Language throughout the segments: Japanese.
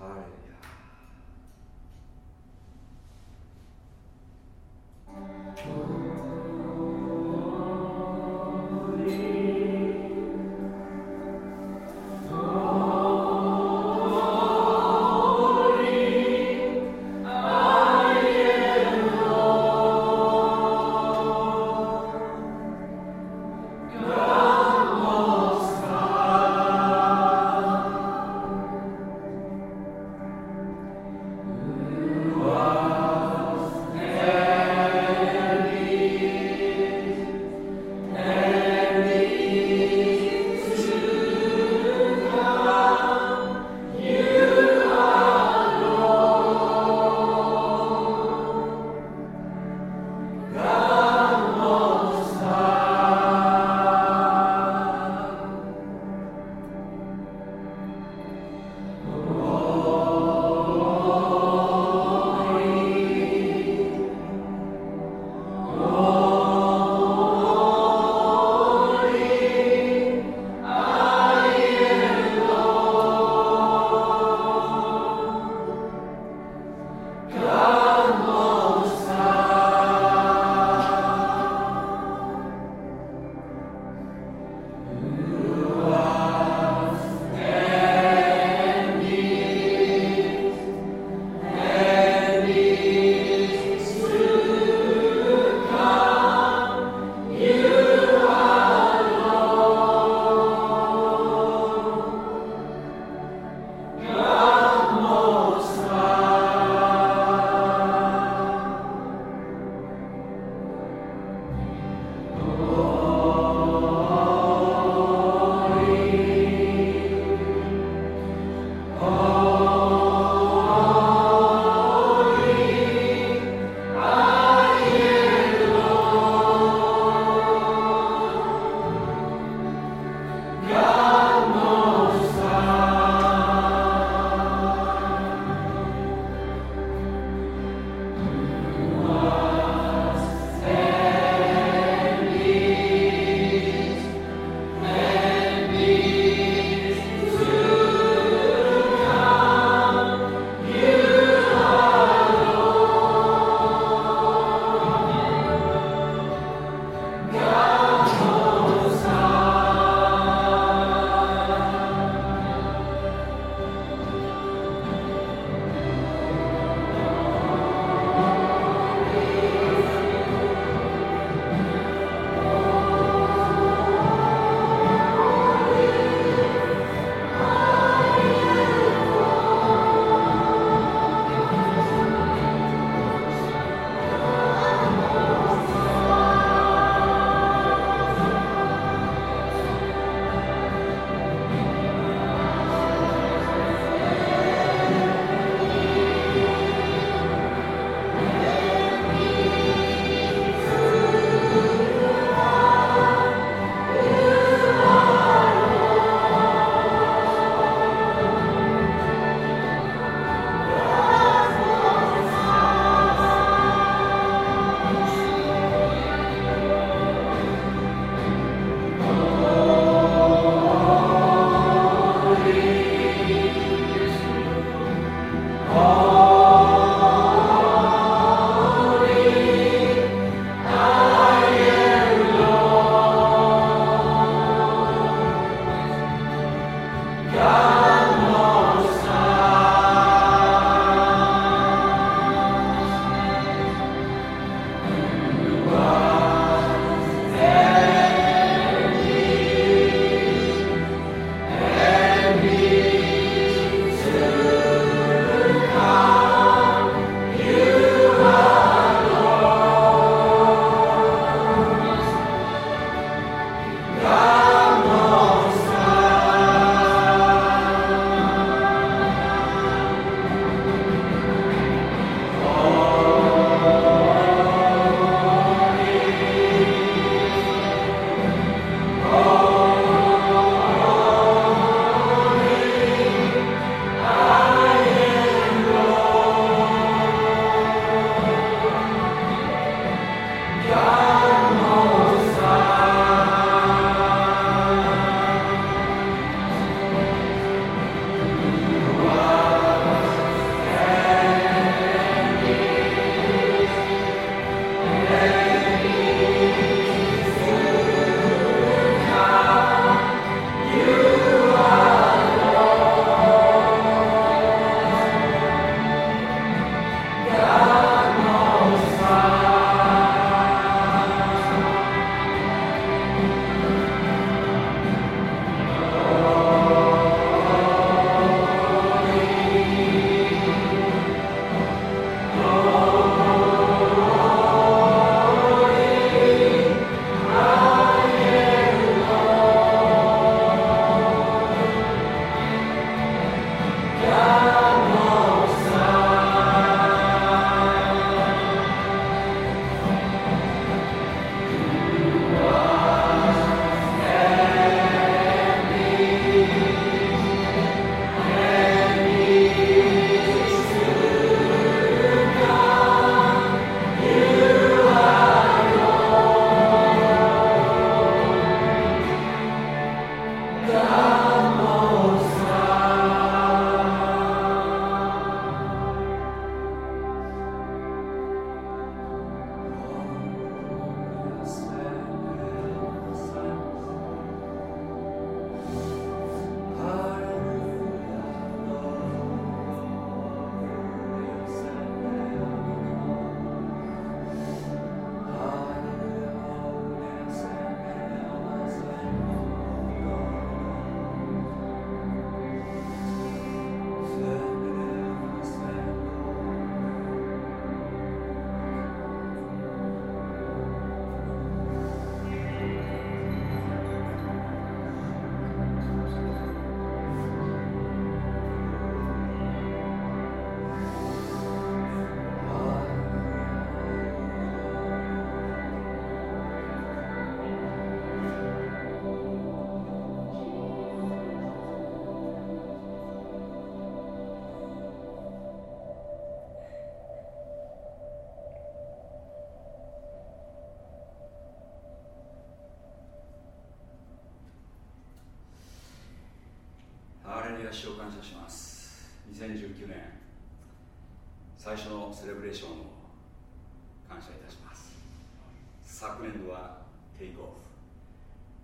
Hallelujah. やしを感謝します。2019年最初のセレブレーションを感謝いたします昨年度はテイクオフ、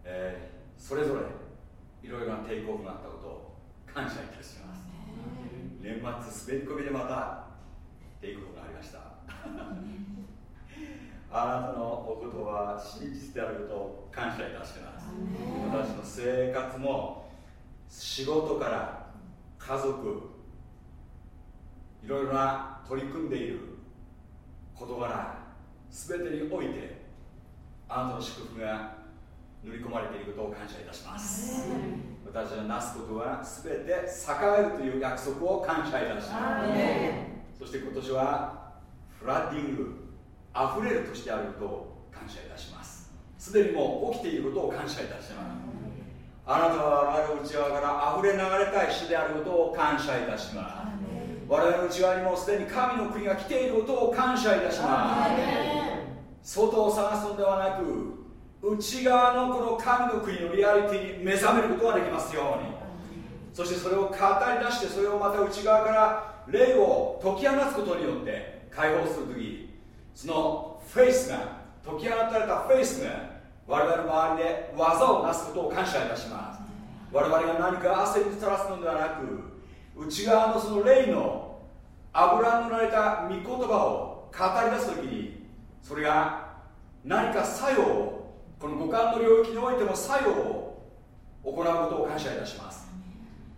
えー、それぞれいろいろなテイクオフがあったことを感謝いたします年末滑り込みでまたテイクオフがありましたあなたのお言葉は真実であることを感謝いたします私の生活も仕事から家族いろいろな取り組んでいる事柄全てにおいてあなたの祝福が塗り込まれていることを感謝いたします私がなすことは全て栄えるという約束を感謝いたします。そして今年はフラッディング溢れるとしてあることを感謝いたします。すでにもう起きていることを感謝いたします。あなたは我々の内側から溢れ流れたい死であることを感謝いたします。我々の内側にもすでに神の国が来ていることを感謝いたします。外を探すのではなく内側のこの神の国のリアリティに目覚めることができますようにそしてそれを語り出してそれをまた内側から霊を解き放つことによって解放する時そのフェイスが解き放たれたフェイスが我々の周りで技をなすことを感謝いたします。我々が何か汗に垂らすのではなく内側のその霊の油塗られた御言葉を語り出す時にそれが何か作用をこの五感の領域においても作用を行うことを感謝いたします。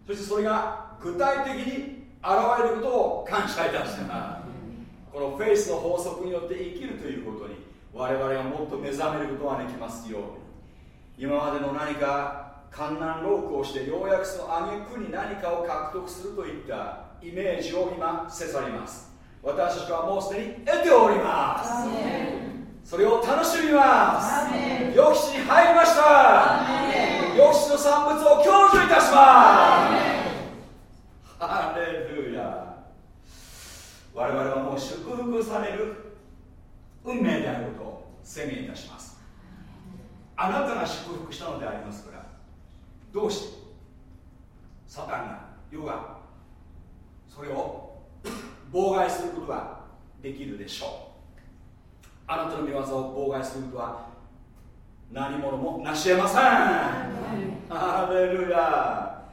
そしてそれが具体的に現れることを感謝いたします。このフェイスの法則によって生きるということに我々がもっと目覚めることができますように。今までの何か観難ロークをしてようやくその挙句に何かを獲得するといったイメージを今せざります。私たちはもうすでに得ております。それを楽しみます。予期地に入りました予期地の産物を享受いたします。ハレルヤ。我々はもう祝福される運命であることを宣言いたします。あなたが祝福したのでありますからどうして？サタンが世がそれを妨害することができるでしょう。あなたの見業を妨害することは何者も成し得ません。ハレルヤ。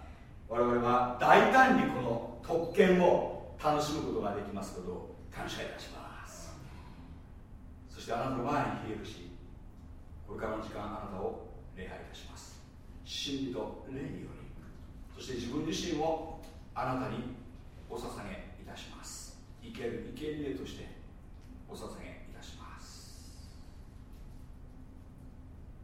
我々は大胆にこの特権を楽しむことができますことを感謝いたします。そしてあなたの前に冷えるしこれからの時間あなたを礼拝いたします。真理と霊によりそして自分自身をあなたにお捧げいたします。生ける生贄としてお捧げ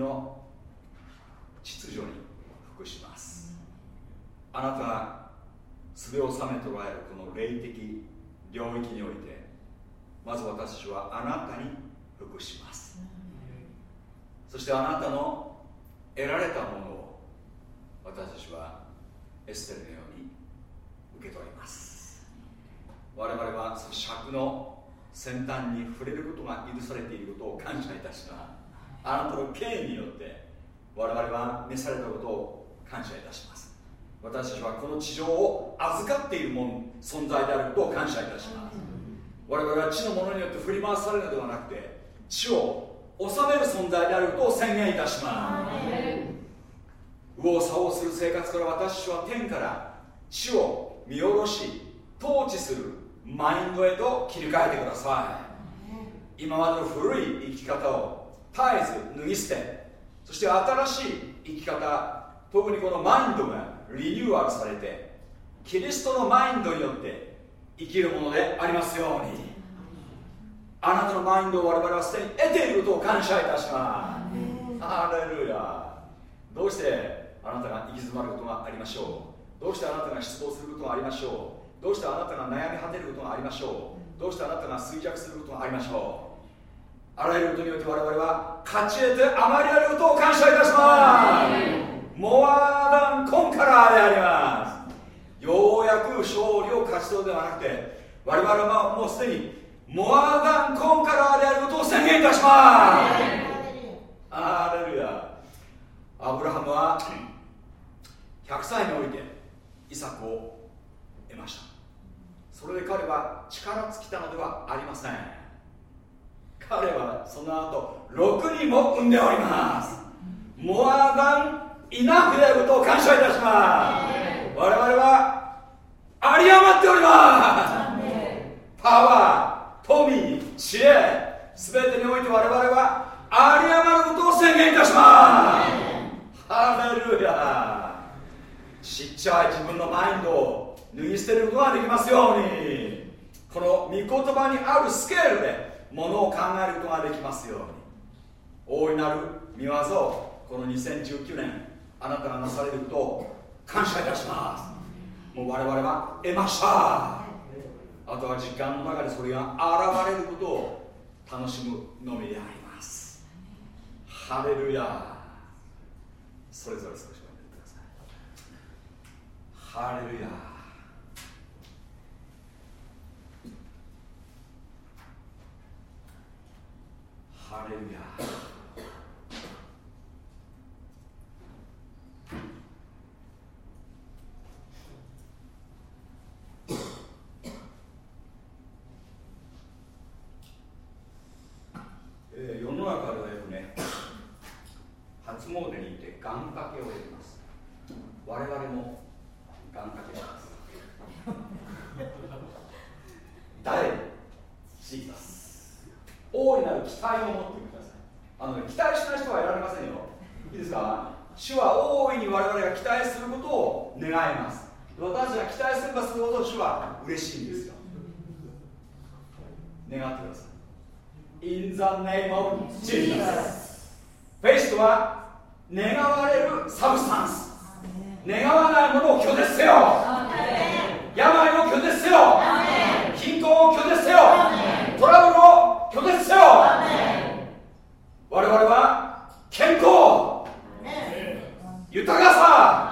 御国の秩序に服しますあなたがすべを収めとらえるこの霊的領域においてまず私はあなたに服しますそしてあなたの得られたものを私たちはエステルのように受け取ります我々はその尺の先端に触れることが許されていることを感謝いたしますあなたの権威によって我々は召されたことを感謝いたします。私たちはこの地上を預かっているもの存在であることを感謝いたします。我々は地のものによって振り回されるのではなくて地を治める存在であることを宣言いたします。右往左往する生活から私は天から地を見下ろし統治するマインドへと切り替えてください。今までの古い生き方を絶えず脱ぎ捨てそして新しい生き方特にこのマインドがリニューアルされてキリストのマインドによって生きるものでありますように。あなたのマインドを我々はすでに得ていることを感謝いたします。ハレルヤ。どうしてあなたが行き詰まることがありましょう？どうしてあなたが失望することがありましょう？どうしてあなたが悩み果てることがありましょう？どうしてあなたが衰弱することがありましょう？あらゆることによって我々は勝ち得て余りあることを感謝いたしますモアダンコンカラーでありますようやく勝利を勝ち取るではなくて我々はもうすでにモアダンコンカラーであることを宣言いたします。アレルヤアブラハムは100歳においてイサクを得ました。それで彼は力尽きたのではありません。彼はその後6人も産んでおります。モアダンイナフであることを感謝いたします。我々は有り余っております。パワー富知恵全てにおいて我々は有り余ることを宣言いたします。ハレルヤ。ちっちゃい自分のマインドを脱ぎ捨てることができますように。この御言葉にあるスケールでものを考えることができますように。大いなる見業をこの2019年あなたがなされることを感謝いたします。もう我々は得ました。あとは時間の中でそれが現れることを楽しむのみであります。ハレルヤ。それぞれ少し待ってください。ハレルヤ。ハレルヤえー、世の中ではよくね初詣に行って願掛けをやります我々も願掛けします誰シーザ大いなる期待を持ってくださいあの、ね、期待しない人は得られませんよいいですか主は大いに我々が期待することを願います私が期待すればするほど主は嬉しいんですよ願ってください In the name of Jesus. フェイスとは願われるサブスタンス。願わないものを拒絶せよ。病を拒絶せよ。貧困を拒絶せよ。トラブルを拒絶せよ。我々は健康。豊かさ。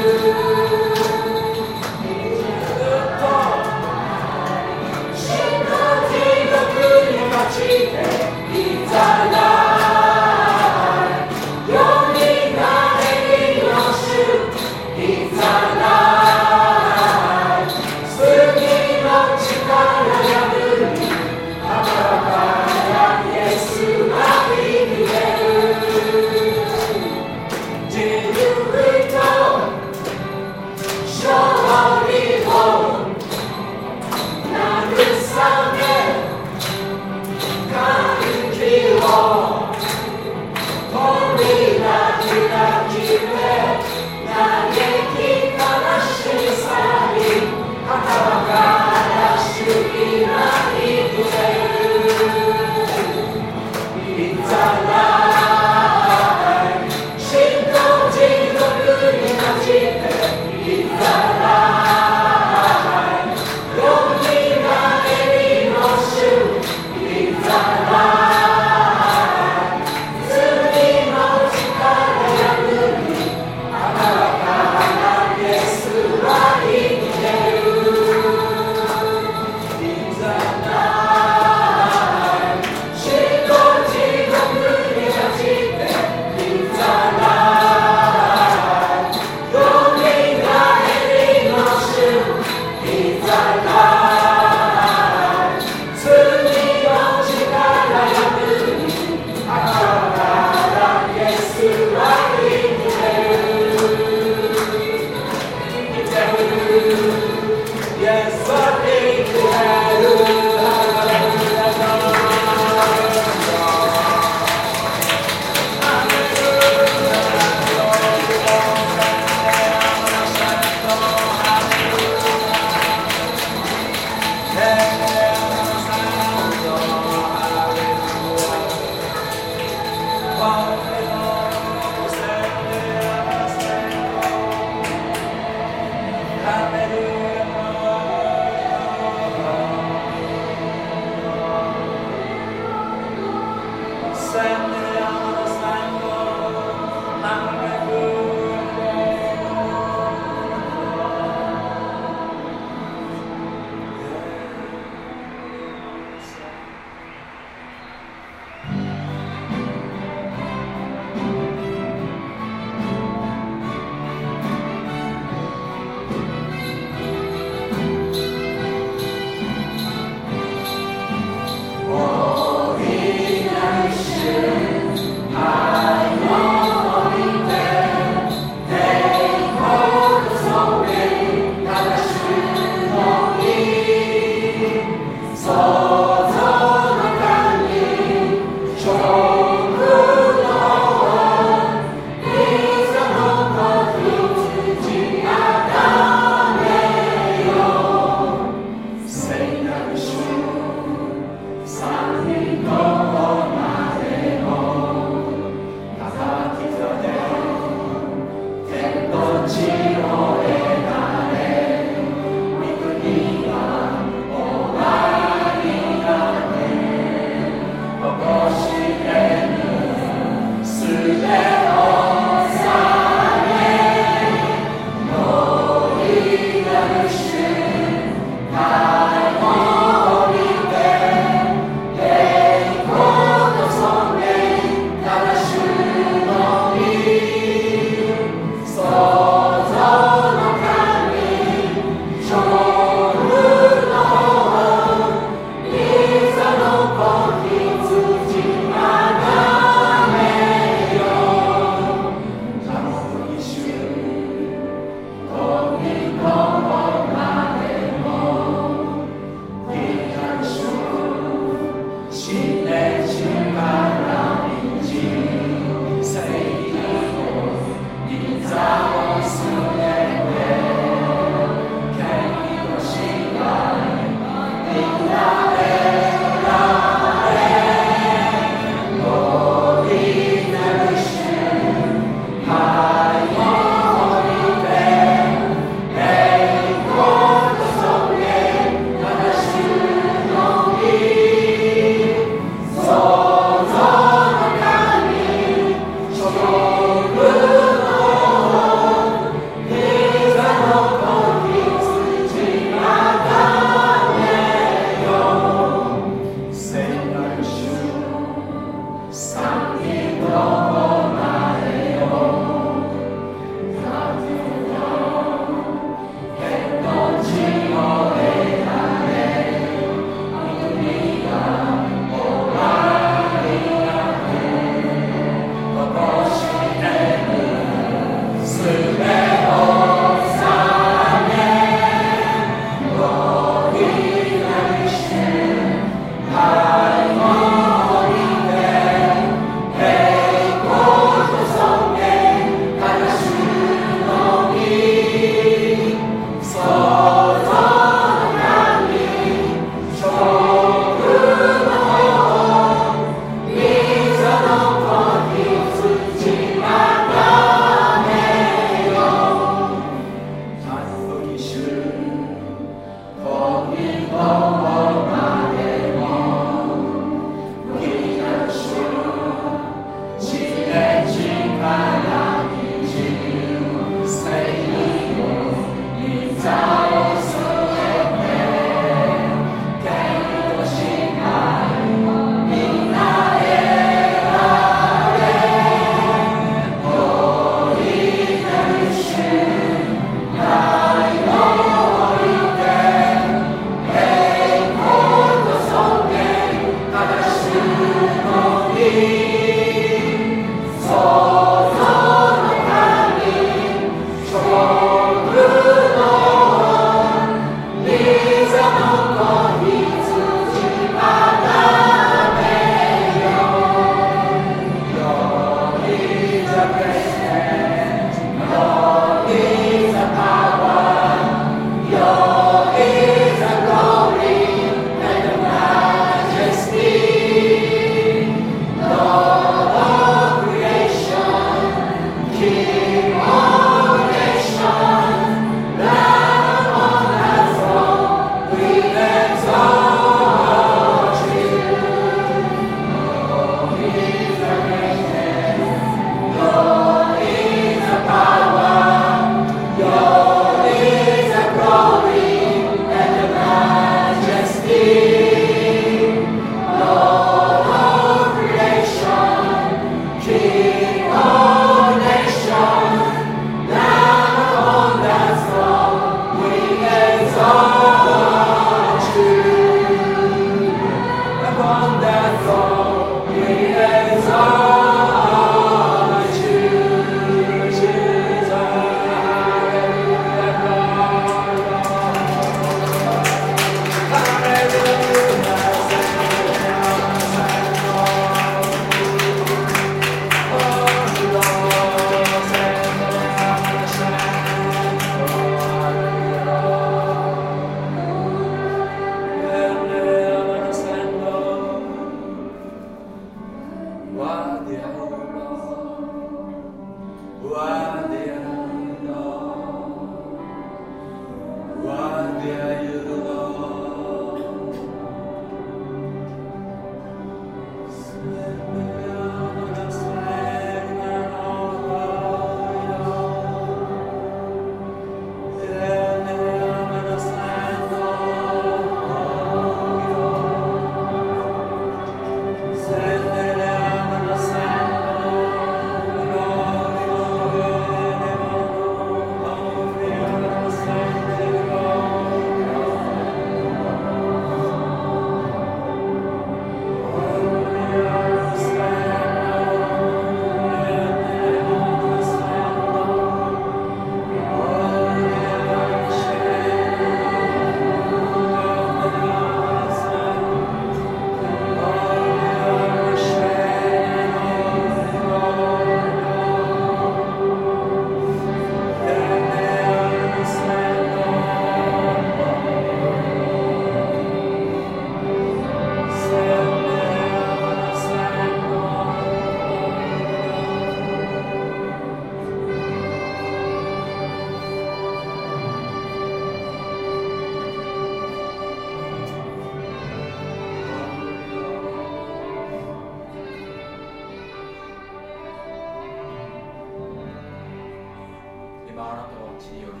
今あなたは地により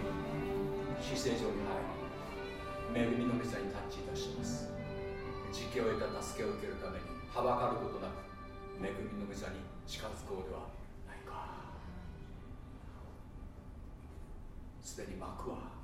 死聖所に入り恵みの膝にタッチいたします。時期を得た助けを受けるためにはばかることなく恵みの膝に近づこうではないか。すでに幕は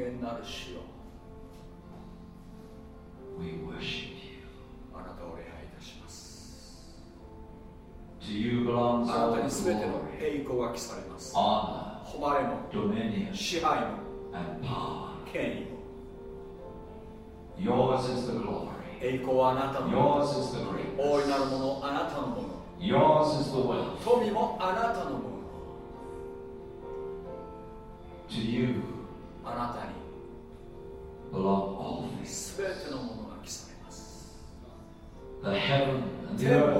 間なる主よあなたを礼拝いたしますあなたにべての栄光が来されます誉れも支配も権威も Yours is the glory. 栄光はあなたのもの。Yours is the 大いなるもの、あなたのもの。Yours is the 富もあなたのもの。To you. あなたに全てのものが来されます。The heaven and the earth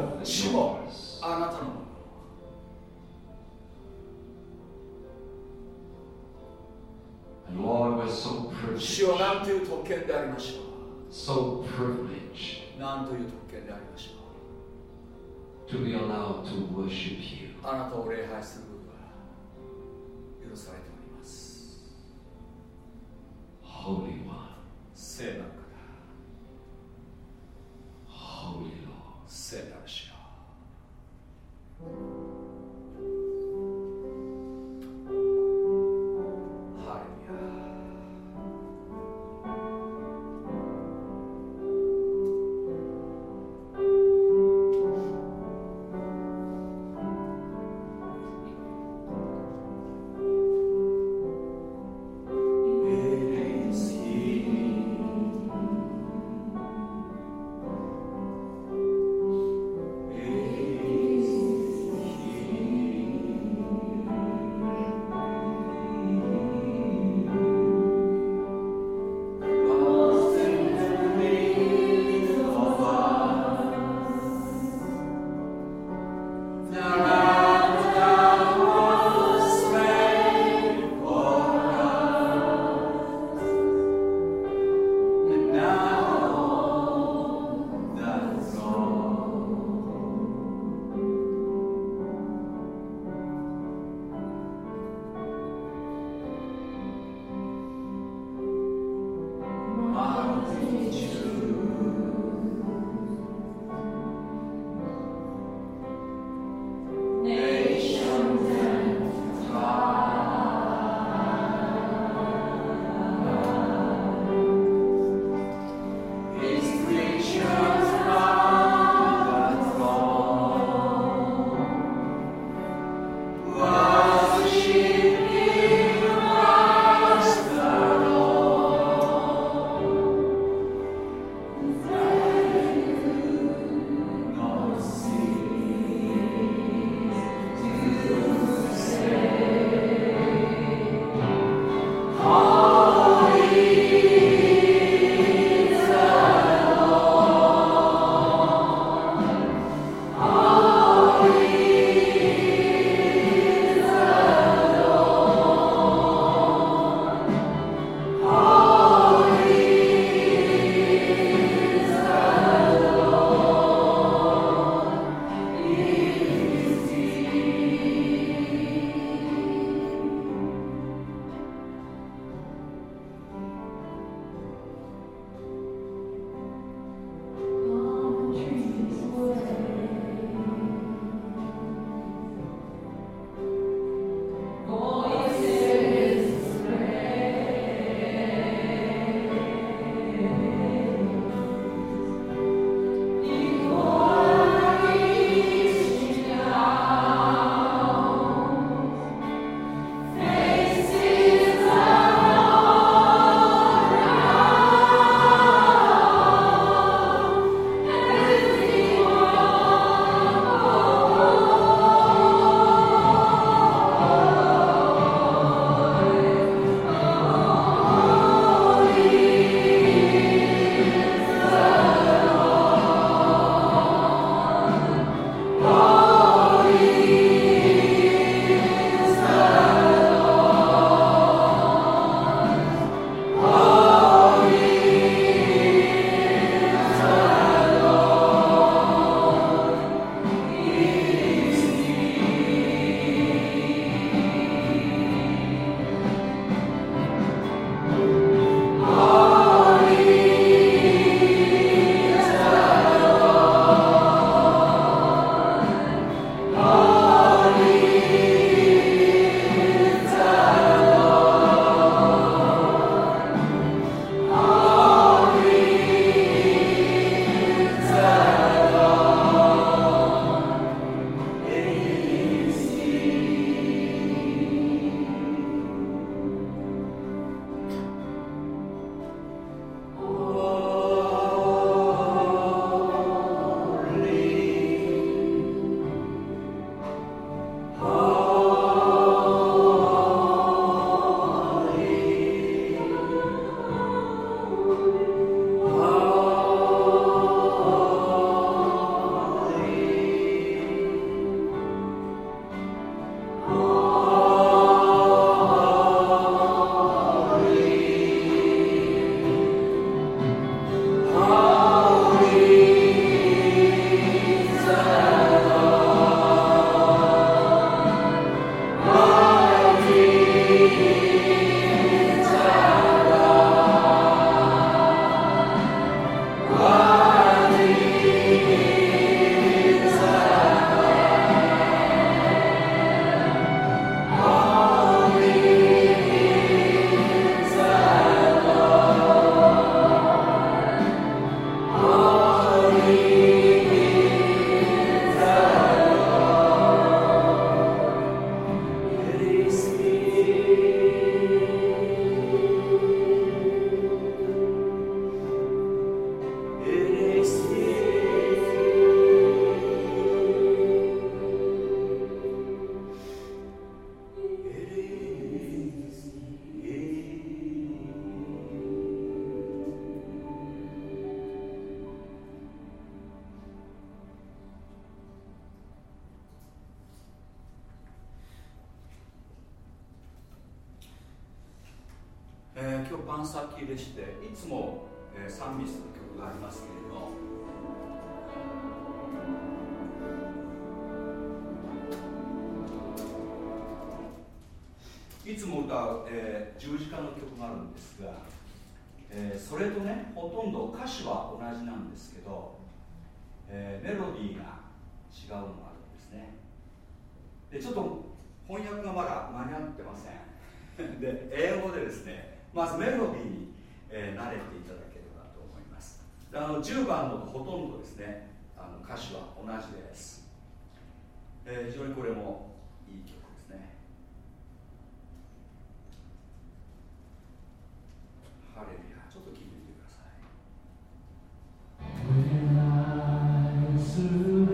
and Lord, we're so privileged. So privileged. To be allowed to worship you. Holy One 聖なる方 Holy Lord 聖なる主よえー、メロディーが違うのがあるんですね。でちょっと翻訳がまだ間に合ってません。で英語でですねまずメロディーに、えー、慣れていただければと思います。あの10番のほとんどですねあの歌詞は同じです、えー、非常にこれもいい曲ですね。ハレルヤちょっと聞いてみてください。soon.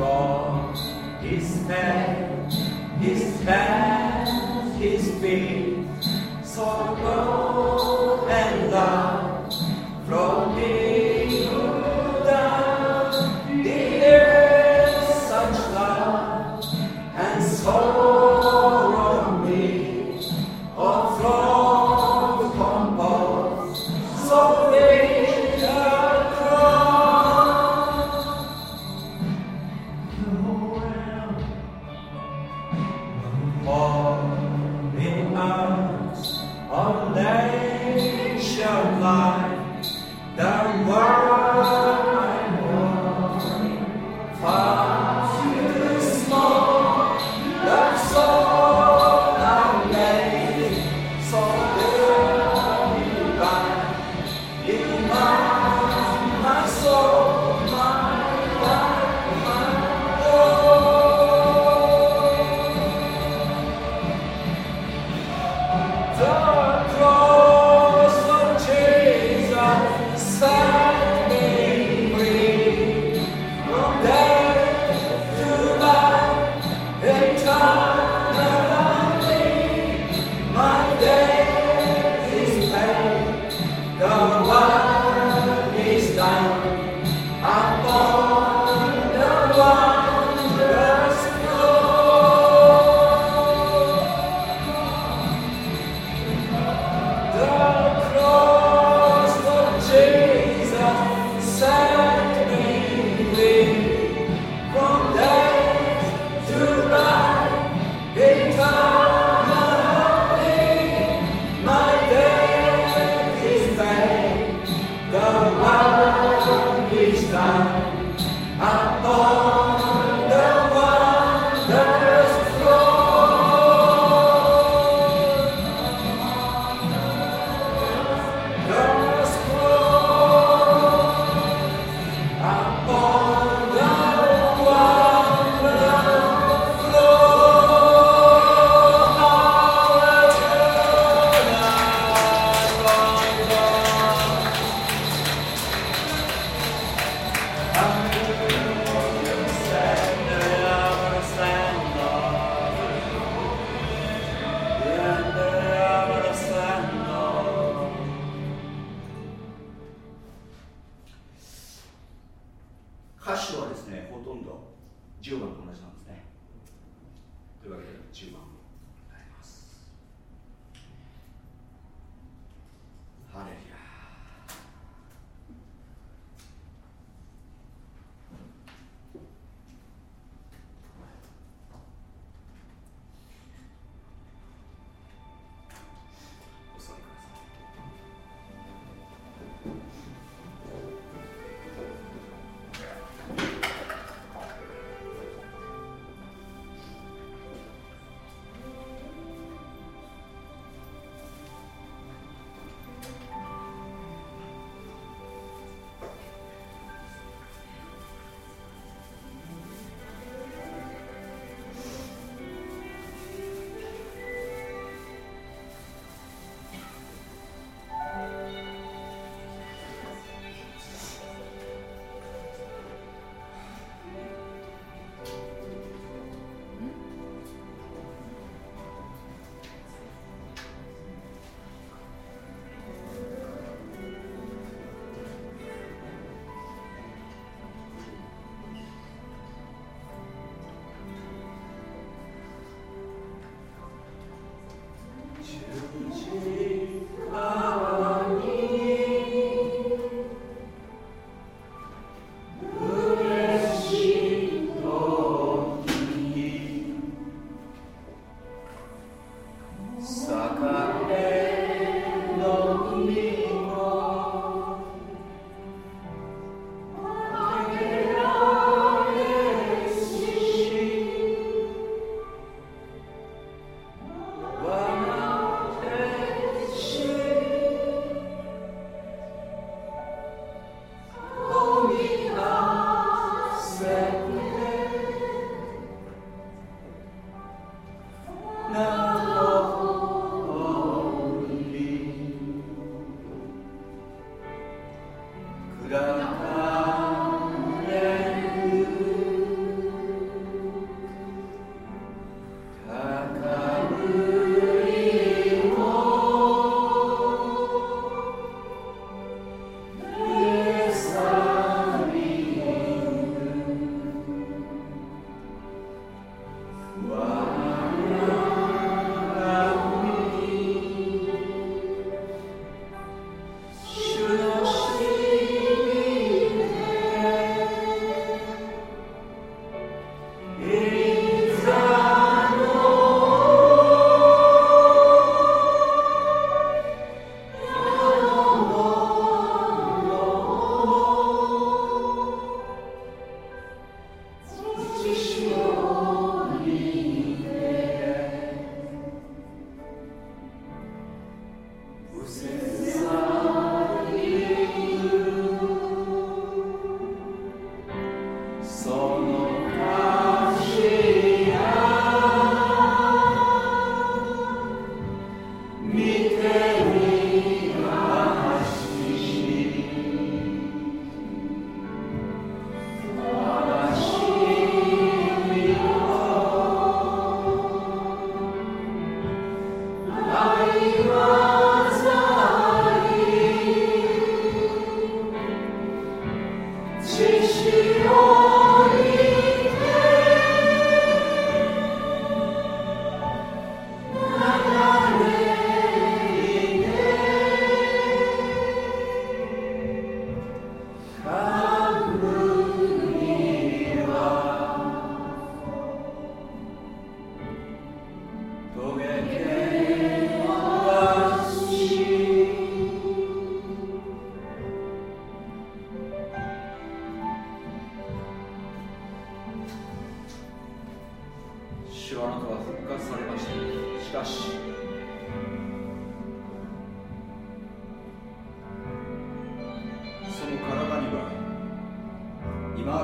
cross, his head, his hands, his faith, sorrow and love.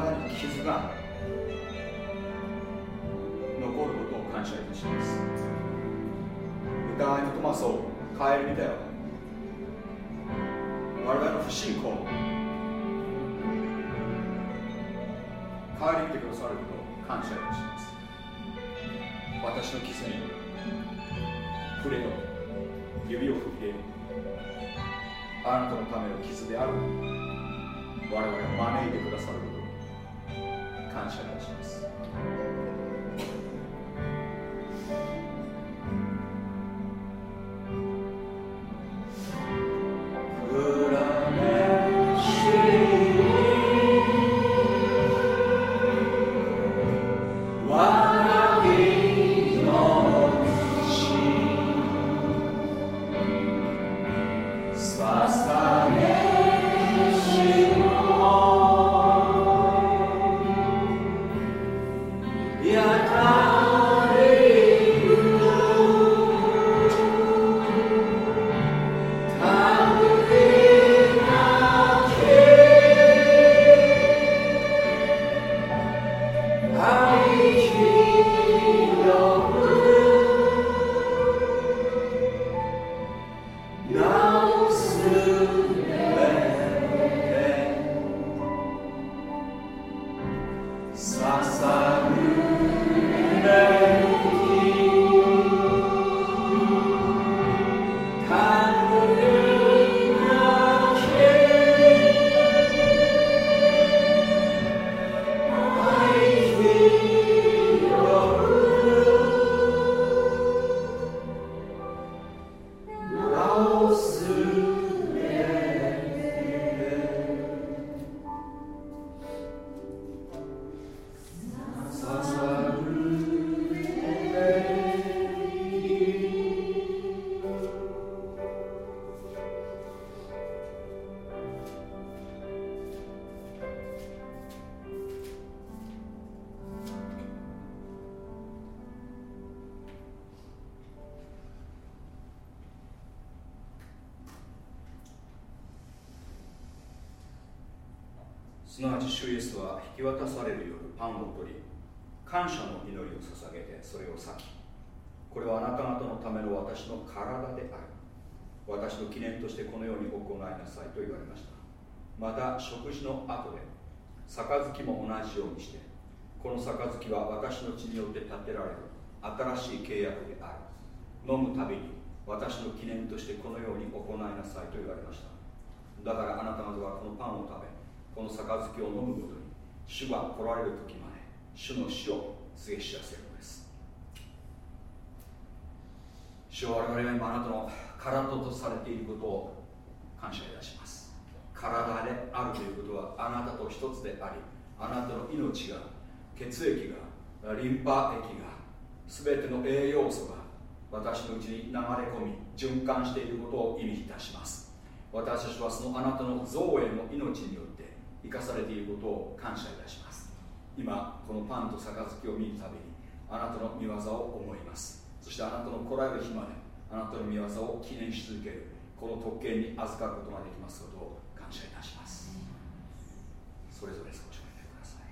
体に傷が残ることを感謝いたします。疑いのトマスを変えるみたい我々の不信仰帰りみてくださることを感謝いたします。私の傷に触れよ指を振ってよあなたのための傷である我々を招いてくださる感謝いたします。私の記念としてこのように行いなさいと言われました。また食事の後で杯も同じようにしてこの杯は私の血によって建てられる新しい契約である。飲むたびに私の記念としてこのように行いなさいと言われました。だからあなた方はこのパンを食べこの杯を飲むごとに主が来られる時まで主の死を告げ知らせるのです。主は我々が今あなたの体とされていることを感謝いたします。体であるということはあなたと一つでありあなたの命が血液がリンパ液が全ての栄養素が私のうちに流れ込み循環していることを意味いたします。私たちはそのあなたの造営の命によって生かされていることを感謝いたします。今このパンと杯を見るたびにあなたの見業を思います。そしてあなたの来られる日まであなたの見業を記念し続ける。この特権に預かることができますことを感謝いたします。それぞれ少しお願いください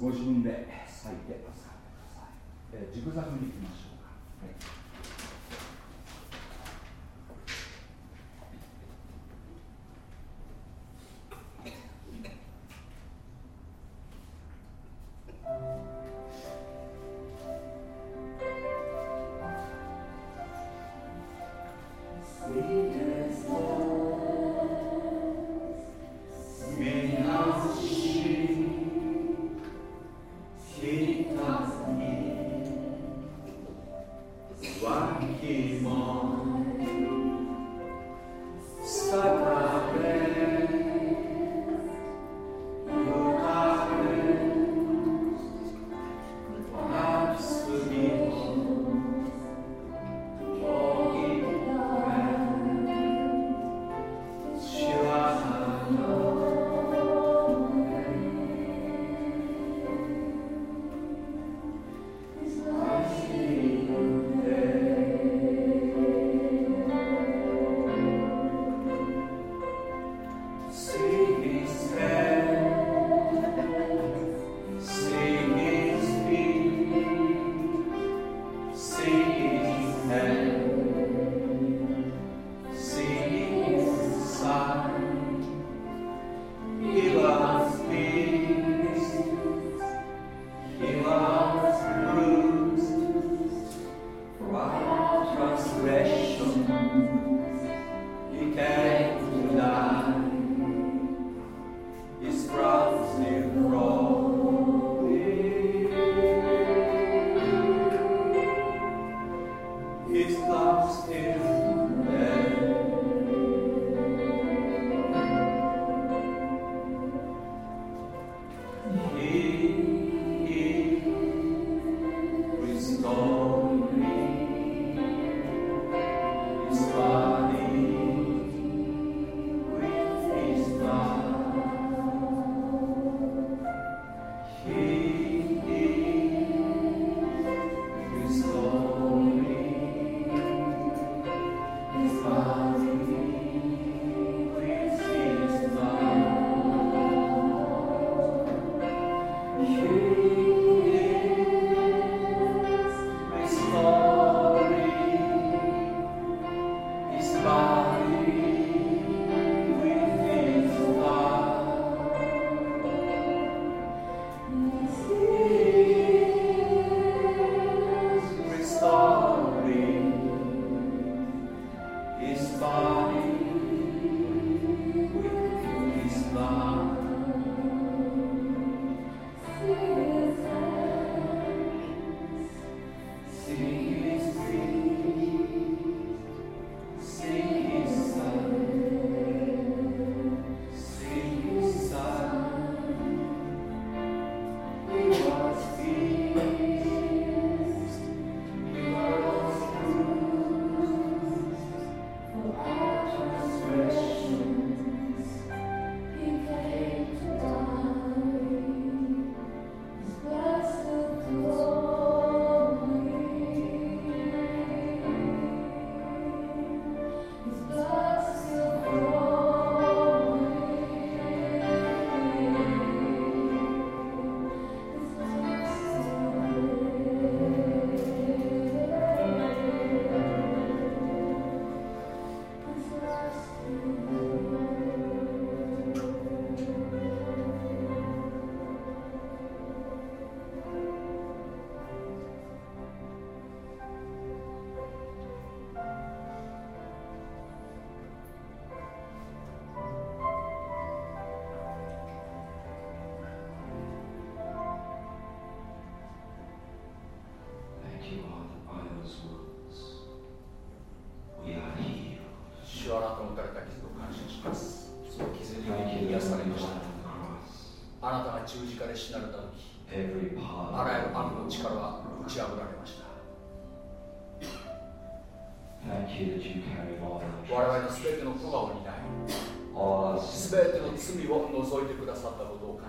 ご自分で裂いて扱ってください、えー、ジグザグに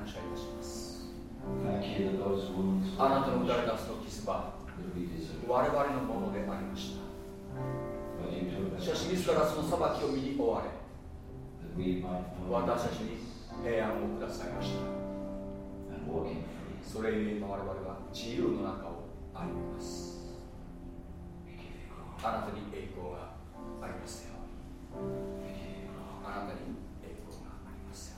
謝いたします。あなたの打たれたその傷は我々のものでありました。しかし自らその裁きを身に追われ私たちに平安をくださいました。それゆえ我々は自由の中を歩みます。あなたに栄光がありますよあなたに栄光がありますよ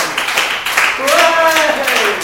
Amém!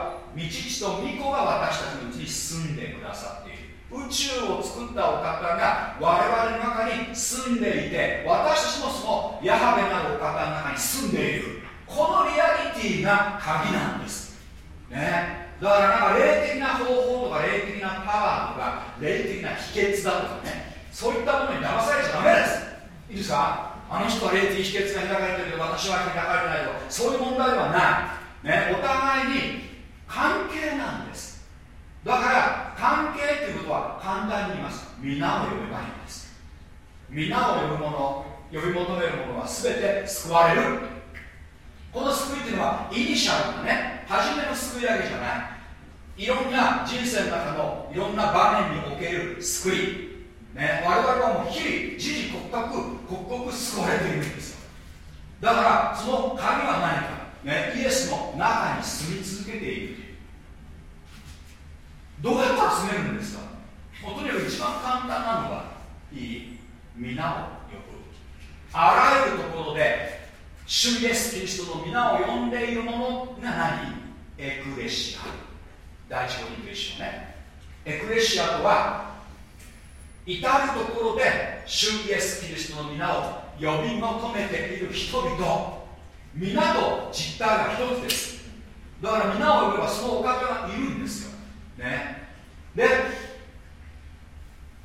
は御父と御子が私たちのうちに住んでくださっている。宇宙を作ったお方が我々の中に住んでいて私たちもそのヤハベなるお方の中に住んでいる。このリアリティが鍵なんです、ね、だからなんか霊的な方法とか霊的なパワーとか霊的な秘訣だとかね。そういったものに騙されちゃダメです。いいですか？あの人は霊的秘訣が開かれてるけど私は開かれてないとそういう問題ではない、ね、お互いに関係なんです。だから関係っていうことは簡単に言います。皆を呼べばいいんです。皆を呼ぶもの呼び求めるものは全て救われる。この救いっていうのはイニシャルなね初めの救いだけじゃない。いろんな人生の中のいろんな場面における救い。ね、我々はもう日々時々刻々刻々救われているんですよ。だからその鍵は何か、ね、イエスの中に住み続けているどうやって集めるんですか？もうとにかく一番簡単なのはいい皆を呼ぶ。あらゆるところで主イエス・キリストの皆を呼んでいるものが何？エクレシア。第一コリント一緒ね。エクレシアとは至る所で主イエス・キリストの皆を呼び求めている人々。皆と実態が一つです。だから皆を呼べばそのお方がいるんですよ。ね。で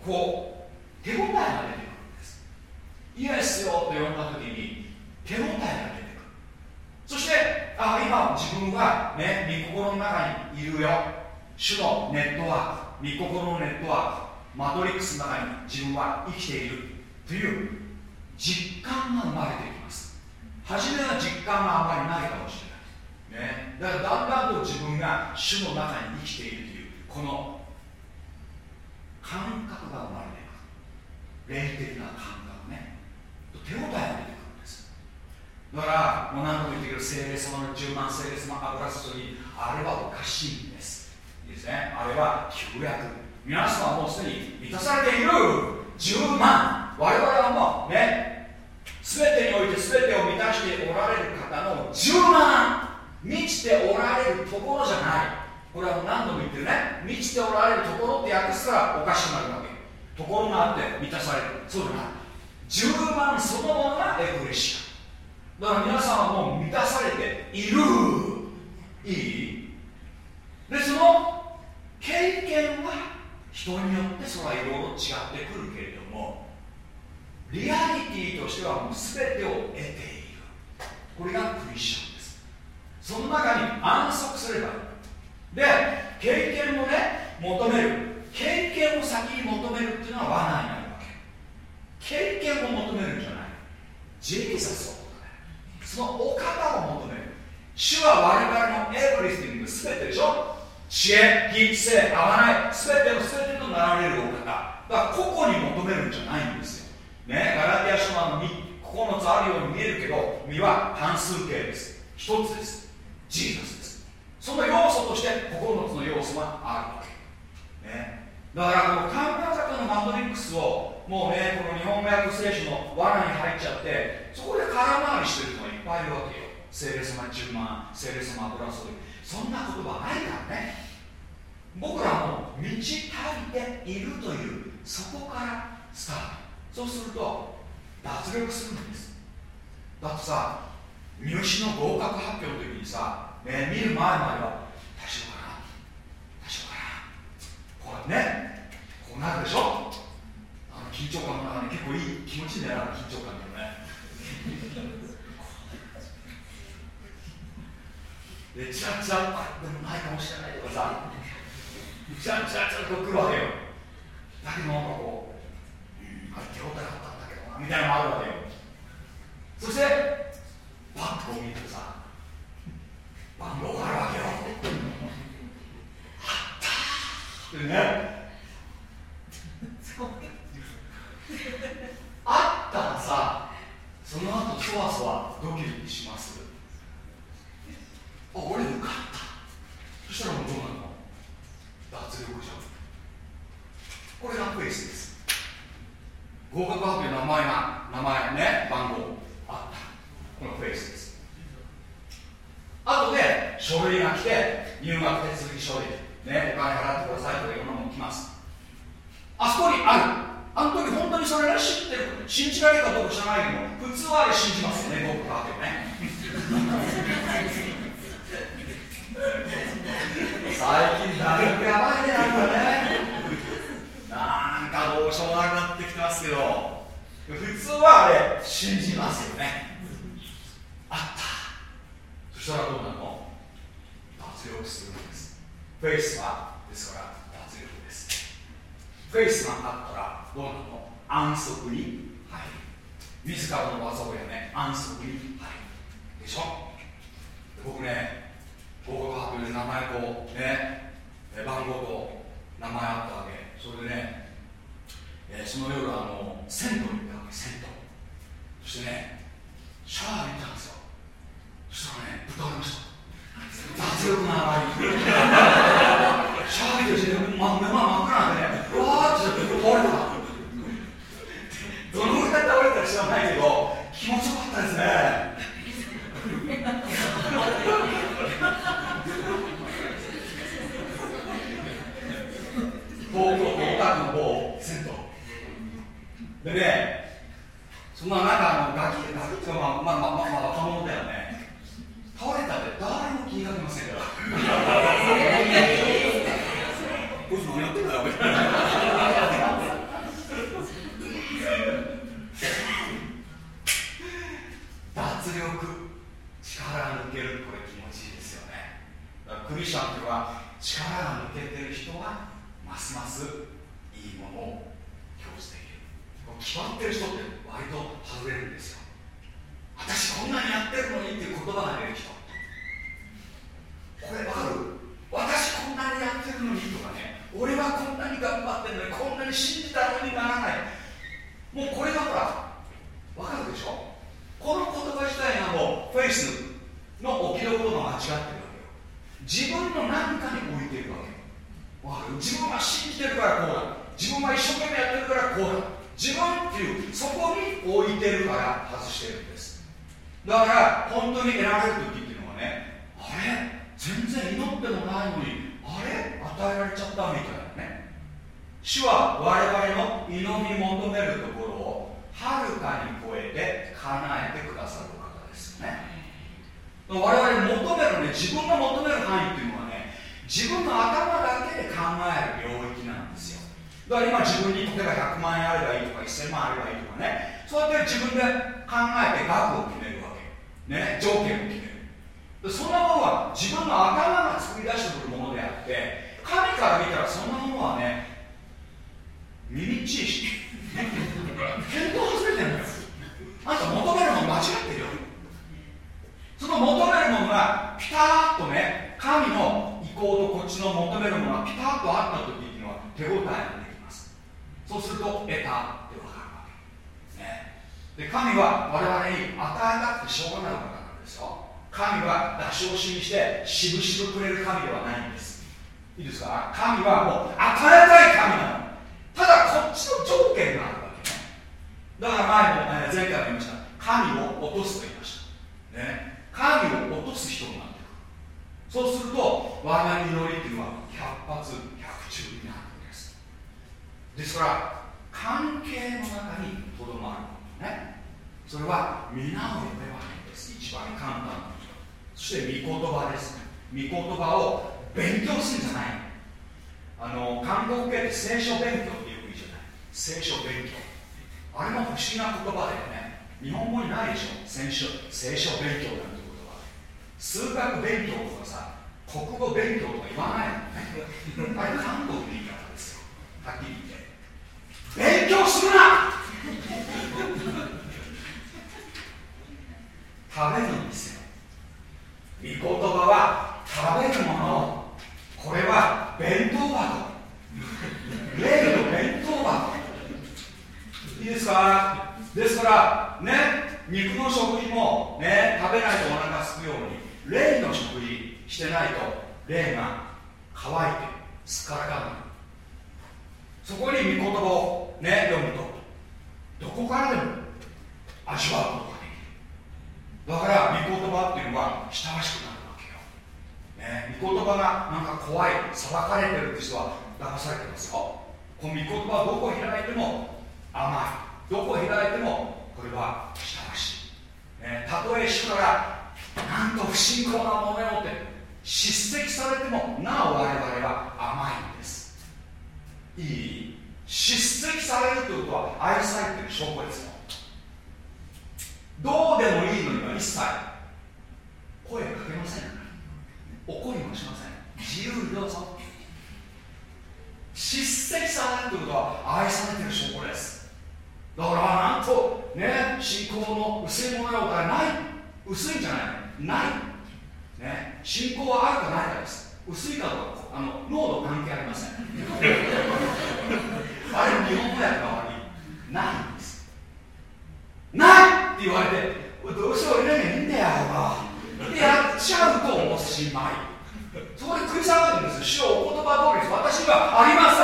こう手応えが出てくるんです。イエスよと呼んだ時に手応えが出てくる。そしてあ今自分はね御心の中にいるよ。主のネットワーク御心のネットワークマトリックスの中に自分は生きている。という実感が生まれてきます。初めは実感があまりないかもしれない、ね、だからだんだんと自分が主の中に生きている。この感覚が生まれていく霊的な感覚ね。手応えが出てくるんです。だからもう何度も言ってくる聖霊様の10万聖霊様油注ぎあれはおかしいんです。いいですね。あれは旧約。皆さんはもうすでに満たされている10万。我々はもうね全てにおいて全てを満たしておられる方の10万。満ちておられるところじゃない。これは何度も言ってるね。満ちておられるところって訳すからおかしくなるわけ。ところがあって満たされる。そうじゃない。10万そのものがエクレシア。だから皆さんはもう満たされている。いい。でその経験は人によってそれはいろいろ違ってくるけれどもリアリティとしてはもう全てを得ている。これがクリスチャンです。その中に安息すればで経験をね求める。経験を先に求めるっていうのは罠になるわけ。経験を求めるんじゃない。ジーザスを求める。そのお方を求める。主は我々のエブリスティング全てでしょ。知恵、技性、合わない。全ての全てとなられるお方。だから個々に求めるんじゃないんですよ。ねガラティア書の9つあるように見えるけど身は単数形です。一つです。ジーザス。その要素として9つの要素があるわけ、ね、だからこの考え方のマトリックスをもうねこの日本語訳聖書の罠に入っちゃってそこで空回りしてる人がいっぱいいるわけよ。聖霊様10万聖霊様油注ぎそんな言葉ないからね。僕らも満ち足りているというそこからスタート。そうすると脱力するんです。だってさ入試の合格発表の時にさ、ね、見る前までは大丈夫かな？大丈夫かな？こうやってねこうなるでしょ？あの緊張感の中に結構いい気持ちいいんだよな緊張感ってね。でチラチラあでもないかもしれないとかさ。チラチラチラと来るわけよ。だけどなんかこう、あれ手応えあったんだけどなみたいなのもあるわけよ。そしてパッとこう見るとさ番号があるわけよあったってねあったらさその後そわそわドキドキしますあ俺受かったそしたらもうどうなるの脱力じゃんこれがフェイスです合格発表の名前が名前ね番号あった。このフェイスです。あとで書類が来て入学手続き書類ねお金払ってくださいとかいろんなもの来ます。あそこにある。あの時本当にそれが知ってる。信じられるかどうか知らないけど普通はあれ信じますよね合格発表ね。最近打力やばいねなんかね。なんかどうしようもなくなってきてますけど普通はあれ信じますよね。あった。そしたらどうなの脱力するんです。フェイスはですから脱力です。フェイスがあったらどうなの？安息に入る。自らの技をやね安息に入る。でしょ？僕ね合格発表で名前とね番号と名前あったわけ。それでね、えー、その夜あの銭湯に行ったわけ銭湯。そしてねシャワー浴びたんですよ。そしたらねぶっ倒れました脱力が上がりシャワー浴びてし、ま、目が真っ暗でねうわーって倒れたどのぐらい倒れたか知らないけど気持ちよかったですね東京都大田区の某銭湯でねそんな中あのガキガキってまあまあまあまあ若者だよね。倒れたって誰も気にかけませんから。こいつ何やってんだよ脱力力が抜けるこれ気持ちいいですよね。クリスチャンっていうのは力が抜けてる人はますますいいものを享受できる。決まってる人って割と外れるんですよ私こんなにやってるのにっていう言葉が出る人これわかる？私こんなにやってるのにとかね。俺はこんなに頑張ってるのにこんなに信じたのにならない。もうこれがほらわかるでしょ？この言葉自体がもうフェイスの起きることが間違ってるわけよ。自分の何かに置いてるわけ。わかる？自分が信じてるからこうだ。自分が一生懸命やってるからこうだ。自分っていうそこに置いてるから外してるんです。だから本当に得られる時っていうのはねあれ？全然祈ってもないのにあれ？与えられちゃったみたいなね。主は我々の祈り求めるところをはるかに超えて叶えてくださる方ですよね。我々求めるね自分が求める範囲っていうのはね自分の頭だけで考える領域なんですよ。だから今自分に例えば100万円あればいいとか1000万あればいいとかねそうやって自分で考えて額を決めるね条件を決める。そんなものは自分の頭が作り出してくるものであって神から見たらそんなものはね耳っちいし見当外れてるんだよあんた求めるもの間違ってるよ。その求めるものがピタッとね神の意向とこっちの求めるものがピタッとあった時っていうのは手応えがねそうすると得た、で神は我々に与えたくてしょうがない方なんですよ。神は出し惜しみしてしぶしぶくれる神ではないんです。いいですか？神はもう与えたい神なの。ただこっちの条件があるわけね。だから前も、前回も言いました。神を落とすと言いました、ね、神を落とす人になってくる。そうすると我々の祈りっていうのは百発百中になるです。から関係の中にとどまる。ね。それは皆を呼べばいいんです。一番簡単。なそして御言葉です御言葉を勉強するんじゃない。あの韓国系って聖書勉強ってよく言うじゃない。聖書勉強。あれも不思議な言葉だよね。日本語にないでしょ。聖書聖書勉強なんて言葉。数学勉強とかさ国語勉強とか言わないのね。あれ韓国の言い方ですよ。はっきり言って。勉強するな食べるんですよ。御言葉は食べるものこれは弁当箱例の。弁当箱いいですか？ですからね肉の食事もね食べないとお腹すくように例の食事してないと霊が乾いてすっからかんそこに御言葉をね読むとどこからでも味わうことができる。だから御言葉っていうのは親しくなるわけよ、ね、御言葉がなんか怖い裁かれてるって人は騙されてますよ。この御言葉はどこ開いても甘い。どこ開いてもこれは親しい、ね、たとえ主からなんと不信仰なものをって叱責されてもなお我々は甘いんです。いい叱責されるということは愛されている証拠ですよ。どうでもいいのには一切声かけません怒りもしません。自由にどうぞ。叱責されるということは愛されている証拠です。だからなんとね信仰の薄いものよからない。薄いんじゃないない。ね。信仰はあるかないかです。薄いかどうか。あの濃度関係ありません あれ日本語訳が悪いないんです。ないって言われてどうしよう入れなきゃいいんだよでやっちゃうとおしまい。そこで食い下がるんです。主をお言葉通りです。私にはありませ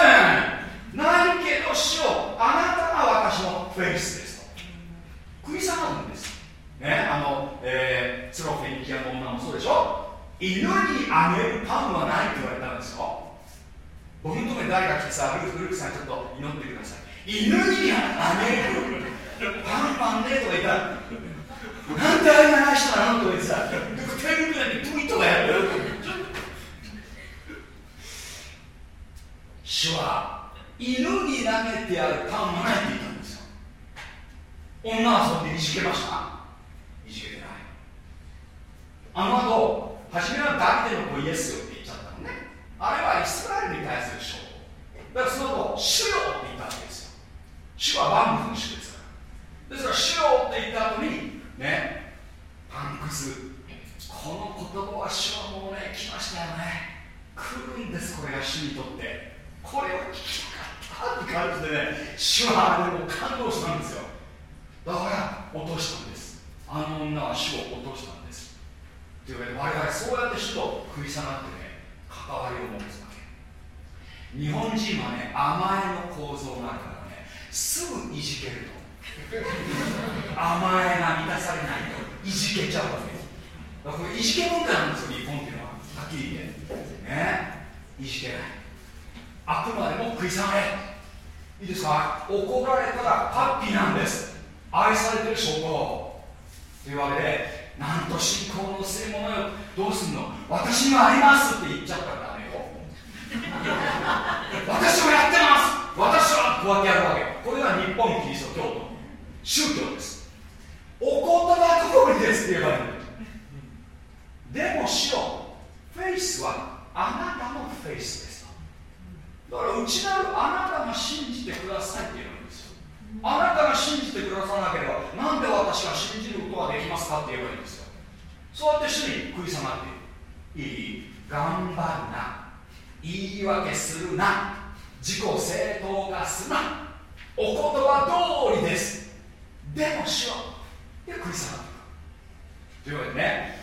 ん。ないけど主をあなたが私のフェイスですと。食い下がるんです。ねあの、えー、ツロフェニキアの女もそうでしょ？犬にあげるパンはないって言われたんですよ。僕のところに誰か来てさルルクさんちょっと祈ってください。犬にあげるパンパンねとか言ったらなんであれない人なのとか言って。さテーブルにプリとかやる主は犬に投げてやるパンはないって言ったんですよ。女はそれでいじけました。いじけてない。あの後初めはダビデの子イエスよって言っちゃったのね。あれはイスラエルに対する証拠だからその後主よって言ったわけですよ。主は万物の主ですから。ですから主よって言った後にねパンクスこの言葉は主はもうね来ましたよね。来るんですこれが主にとって。これを聞きたかったって感じでね主はあれも感動したんですよ。だから落としたんです。あの女は主を落としたんです。というわけで我々そうやって主と食い下がってね関わりを持つわけ。日本人はね甘えの構造があるからねすぐいじけると。甘えが満たされないといじけちゃうわけ。だからこれいじけ文化なんですよ日本っていうのは。はっきり言って。ね。いじけない。あくまでも食い下がれ。いいですか？怒られたらハッピーなんです。愛されてる証拠。というわけでなんと信仰の薄いものよどうすんの？私にはありますって言っちゃったらダメよ。私はやってます。私はこうやってやるわけ。これが日本キリスト教徒。宗教です。お言葉通りですって言えばいいでもしろ。フェイスはあなたのフェイスです。だから内なるあなたが信じてくださいって言うあなたが信じてくださなければなんで私が信じることができますかって言えばいいんですよ。そうやって主に食い下がっていいい。頑張るな。言い訳するな。自己正当化すな。お言葉通りです。でもしようで食い下がっていくというわけでね、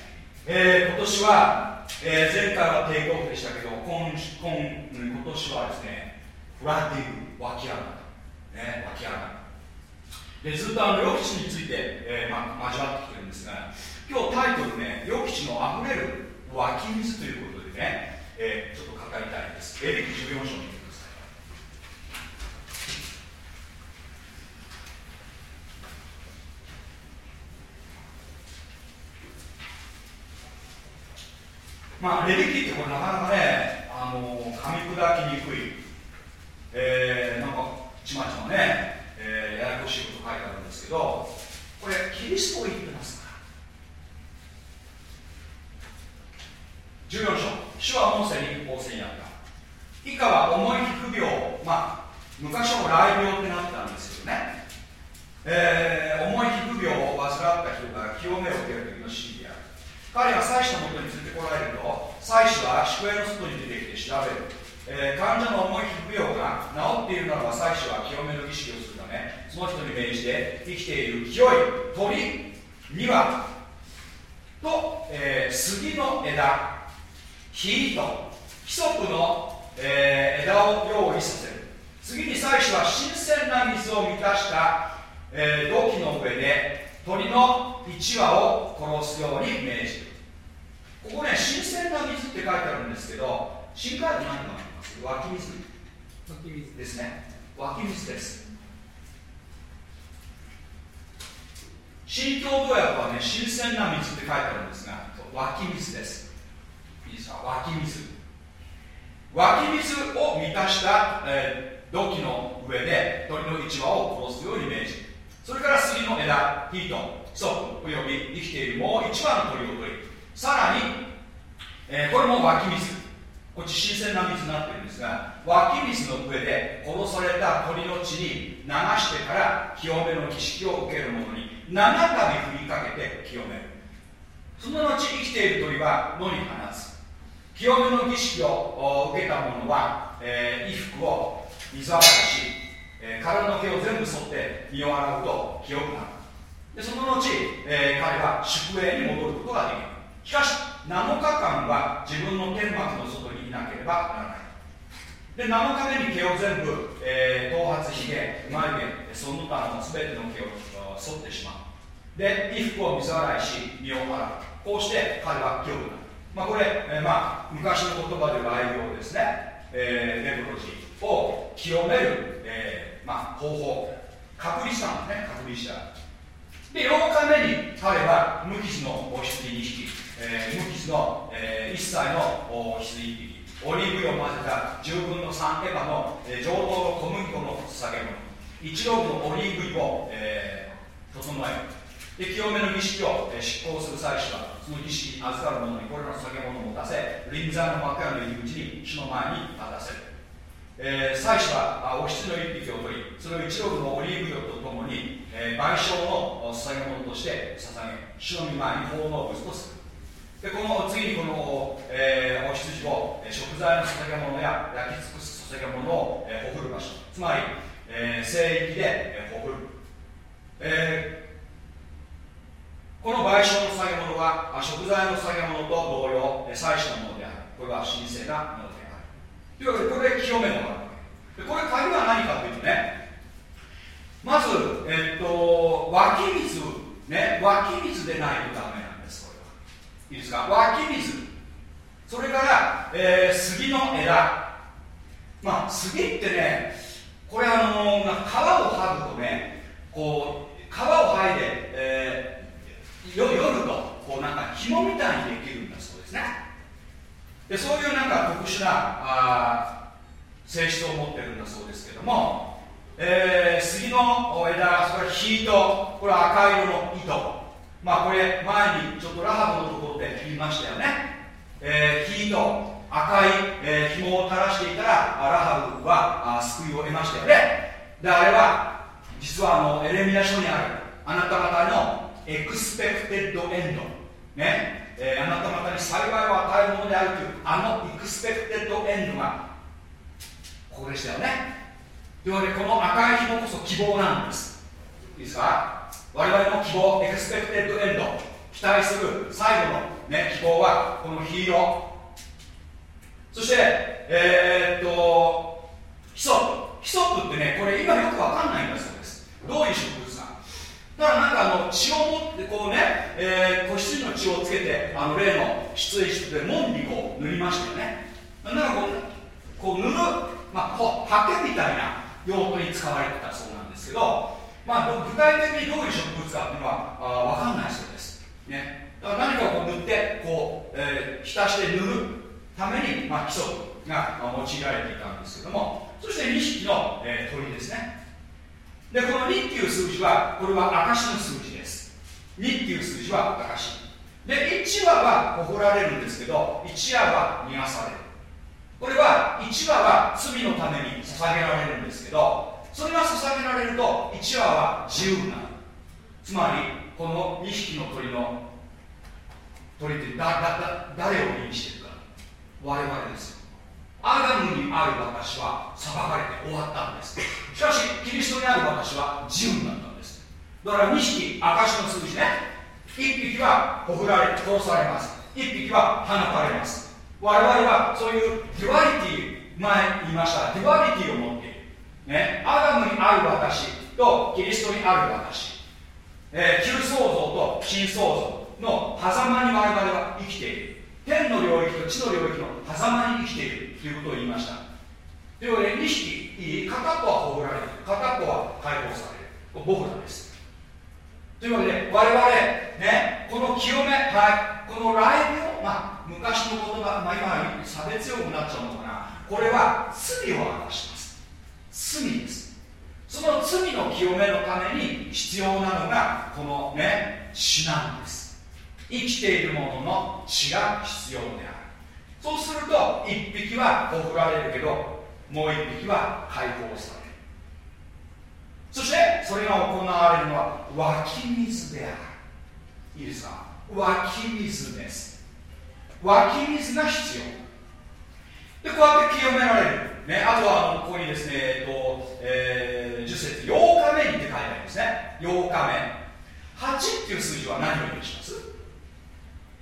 えー、今年は、えー、前回はテイクオフでしたけど今今今年はですねフラッディング湧き上がる、ね、湧き上がるでずっとあの予期地について、えーま、交わってきてるんですが今日タイトルね予期地のあふれる湧き水ということでね、えー、ちょっと語りたいです。エレキ14章にまあ、レビキってこれなかなかね、あの噛み砕きにくい、えー、なんかちまちまね、えー、ややこしいこと書いてあるんですけど、これ、キリストを言ってますから。14章、主はモーセに仰せにあった。以下は重い皮膚病、まあ、昔は雷病ってなってたんですけどね、えー、重い皮膚病を患った人が清めを受ける時のシーン彼が祭司のもとに連れてこられると祭司は宿営の外に出てきて調べる、えー、患者の重い皮膚病が治っているならば祭司は清めの儀式をするためその人に命じて生きている清い鳥庭と、えー、杉の枝火と規則の、えー、枝を用意させる。次に祭司は新鮮な水を満たした、えー、土器の上で鳥の1羽を殺すように命じる。ここね新鮮な水って書いてあるんですけど新海部何があります？湧き水。湧き水。ですね。湧き水です新共同訳はね新鮮な水って書いてあるんですが湧き水です。いいですか？湧き水。湧き水を満たした、えー、土器の上で鳥の1羽を殺すように命じる。それから杉の枝ヒートストおよび生きているもう一羽の鳥を取りさらに、えー、これも湧き水。こっち新鮮な水になってるんですが湧き水の上で殺された鳥の血に流してから清めの儀式を受ける者に7度振りかけて清める。その後生きている鳥は野に放つ。清めの儀式を受けた者は、えー、衣服を水洗いしえー、体の毛を全部剃って身を洗うと清くなる。でその後、えー、彼は宿営に戻ることができる。しかし7日間は自分の天幕の外にいなければならない。で7日目に毛を全部、えー、頭髪ひげ眉毛その他の全ての毛を剃ってしまう。で衣服を水洗いし身を洗う。こうして彼は清くなる。まあこれ、えー、まあ昔の言葉で雷病ですね、えー、レプロジーを清める、えーまあ、方法。隔離したんですね。隔離した。で8日目に彼は無傷の羊2匹、えー、無傷の、えー、1歳の羊1匹。オリーブ油を混ぜた10分の3エヴァの、えー、上等の小麦粉の捧げ物。一ローブのオリーブ油を、えー、整えで清めの儀式を、執行する祭司はその儀式に預かる者にこれらの捧げ物を持たせ臨在の幕屋の入り口に主の前に立たせる。えー、祭司はお羊の一匹を取りそれを一ロのオリーブ油とともに、えー、賠償の捧げ物として捧げ主の御前に奉納物とする。でこの次にこの、えー、お羊を食材の捧げ物や焼き尽くす捧げ物を、えー、ほぐる場所。つまり、えー、聖域で、えー、ほぐる、えー、この賠償の捧げ物は食材の捧げ物と同様祭司のものであるこれは神聖なものであるというわけでこれで清めのがあるわけでこれ鍵は何かというとねまず、えっと湧き水ね湧き水でないとダメなんですこれは。いいですか？湧き水。それから、えー、杉の枝。まあ杉ってねこれあの皮を剥ぐとねこう皮を剥いで、えー、夜とこうなんか紐みたいにできるんだそうですね。でそういうなんか特殊なあ性質を持ってるんだそうですけども、えー、杉の枝それ緋糸これ赤色の糸。まあこれ前にちょっとラハブのところで言いましたよね、えー、緋糸赤い、えー、紐を垂らしていたらラハブはあ救いを得ましたよね。であれは実はあのエレミア書にあるあなた方の expected endね、えー、あなた方に幸いを与えるものであるというあの expected end がここでしたよね。というわけでこの赤い紐こそ希望なんです。いいですか？我々の希望 expected end 期待する最後の、ね、希望はこの黄色そしてえー、っとヒソップ。ヒソップってねこれ今よくわかんないんですよ。どういう植物かだからなんかあの血を持ってこうね、えー、子羊の血をつけてあの例の出演室で門にこう塗りましたよね。なんかこうこう塗る、まあ、こうハケみたいな用途に使われてたそうなんですけど、まあ、具体的にどういう植物かっていうのはあ分かんないそうです、ね、だから何かをこう塗ってこう、えー、浸して塗るために、まあ、基礎が用いられていたんですけどもそして2匹の、えー、鳥ですね。でこの2っていう数字はこれは証の数字です。2っていう数字は証で1羽は誇られるんですけど1羽は逃がされる。これは1羽は罪のために捧げられるんですけどそれが捧げられると1羽は自由になる。つまりこの2匹の鳥の鳥ってだだだ誰を意味してるか。我々ですよ。アダムにある私は裁かれて終わったんです。しかしキリストにある私は自由になったんです。だから2匹証の数字ね。1匹はほふられ殺されます。1匹は放たれます。我々はそういう duality 前言いました duality を持っている、ね、アダムにある私とキリストにある私、えー、旧創造と新創造の狭間に我々は生きている。天の領域と地の領域の狭間に生きている。ということを言いました。というわけで2匹片っぽはほぐられる。片っぽは解放される。僕らです。というわけで我々ねこの清め、はい、このライブを、まあ、昔の言葉、まあ、今差別用語になっちゃうのかな。これは罪を表します。罪です。その罪の清めのために必要なのがこのね死なんです。生きているものの血が必要である。そうすると1匹はほふられるけどもう1匹は解放される。そしてそれが行われるのは湧き水である。いいですか湧き水です。湧き水が必要。でこうやって清められる、ね、あとはあのここにですね、えっとえー、10節8日目にって書いてありますね。8日目。8っていう数字は何を意味し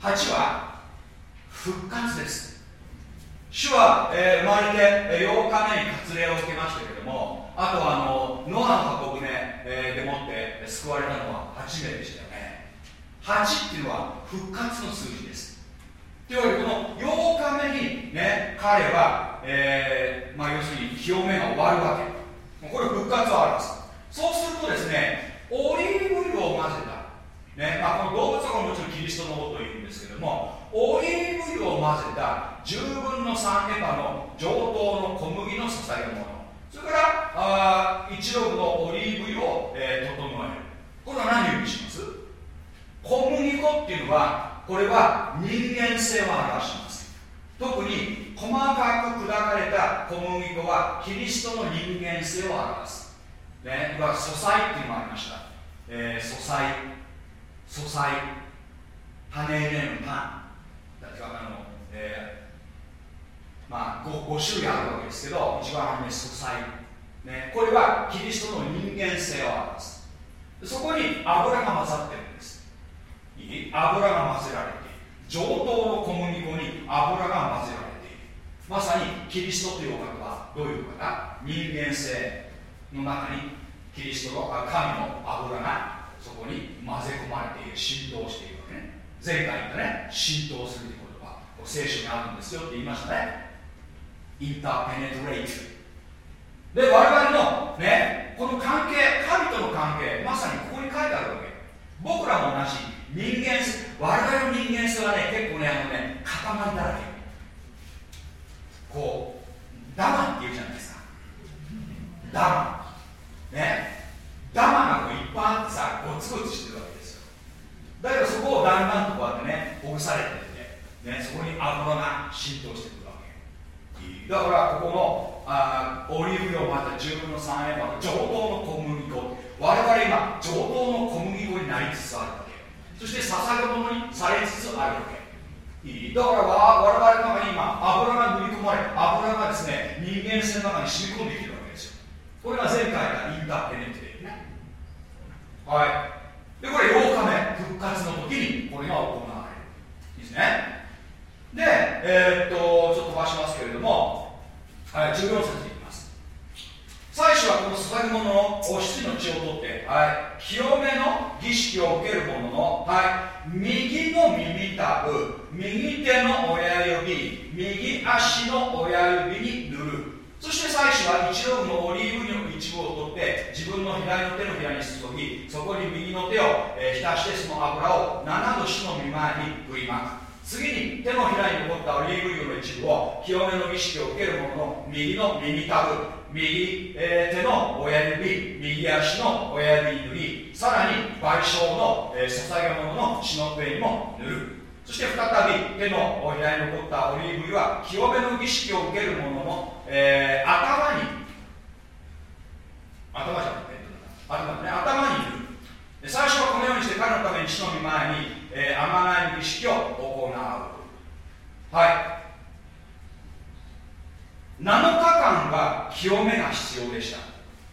ます？8は復活です。主は、えー、生まれて8日目に割礼を受けましたけれどもあとはあのノアの箱舟、えー、でもって救われたのは8名でしたよね。8っていうのは復活の数字です。というわけでこの8日目にね彼は、えーまあ、要するに清めが終わるわけ。これ復活を表す。そうするとですねオリーブ油を混ぜた。ねまあ、この動物はもちろんキリストのことを言うんですけどもオリーブ油を混ぜた10分の3エパの上等の小麦の捧げ物それからあ1ログのオリーブ油を、えー、整える。これは何を意味します？小麦粉っていうのはこれは人間性を表します。特に細かく砕かれた小麦粉はキリストの人間性を表す、ね、いわゆる素材っていうのもありました、えー、素材。素材。種入れのパン。えー、まあ 5, 5種類あるわけですけど一番初め素材、ね、これはキリストの人間性を表す。そこに油が混ざってるんです。いい？油が混ぜられている。上等の小麦粉に油が混ぜられている。まさにキリストというお方はどういう方？人間性の中にキリストの神の油がそこに混ぜ込まれている浸透しているわけね。前回言ったね浸透する聖書にあるんですよって言いましたね。インターペネトレイトで我々のねこの関係神との関係まさにここに書いてあるわけ。僕らも同じ。人間我々の人間性はね結構ねあのね塊だらけ。こうダマって言うじゃないですか。ダマ。ね。ダマがこういっぱいあってさゴツゴツしてるわけですよ。だけどそこをだんだんとこうやってねほぐされて、ね、そこに油が浸透してくるわけ。だからここのあオリーブ油をまた10分の3円また上等の小麦粉。我々今上等の小麦粉になりつつあるわけそして捧げ物にされつつあるわけ。いい。だから我々の中に今油が塗り込まれ油がですね人間性の中に染み込んできてるわけですよ。これが前回がインターペネンテレね。はい。でこれ8日目復活の時にこれが行われる。いいですね。でえー、っとちょっと飛ばしますけれども、はい、14節いきます。最初はこの捧げ物のお羊の血を取って、はい、清めの儀式を受ける者のの、はい、右の耳たぶ右手の親指右足の親指に塗る。そして最初は一ロのオリーブ油の一部を取って自分の左の手のひらに注ぎそこに右の手を、え、浸してその油を7度主の見前に振りまく。次に手のひらに残ったオリーブ油の一部を清めの儀式を受ける者の右の耳たぶ右、えー、手の親指右足の親指に塗りさらに賠償の、えー、捧げ物の血の上にも塗る。そして再び手のひらに残ったオリーブ油は清めの儀式を受ける者の、えー、頭に頭じゃなくて頭ね頭に塗る。最初はこのようにして彼のために死の見前に、えー、甘ない儀式を行うはい。7日間は清めが必要でした。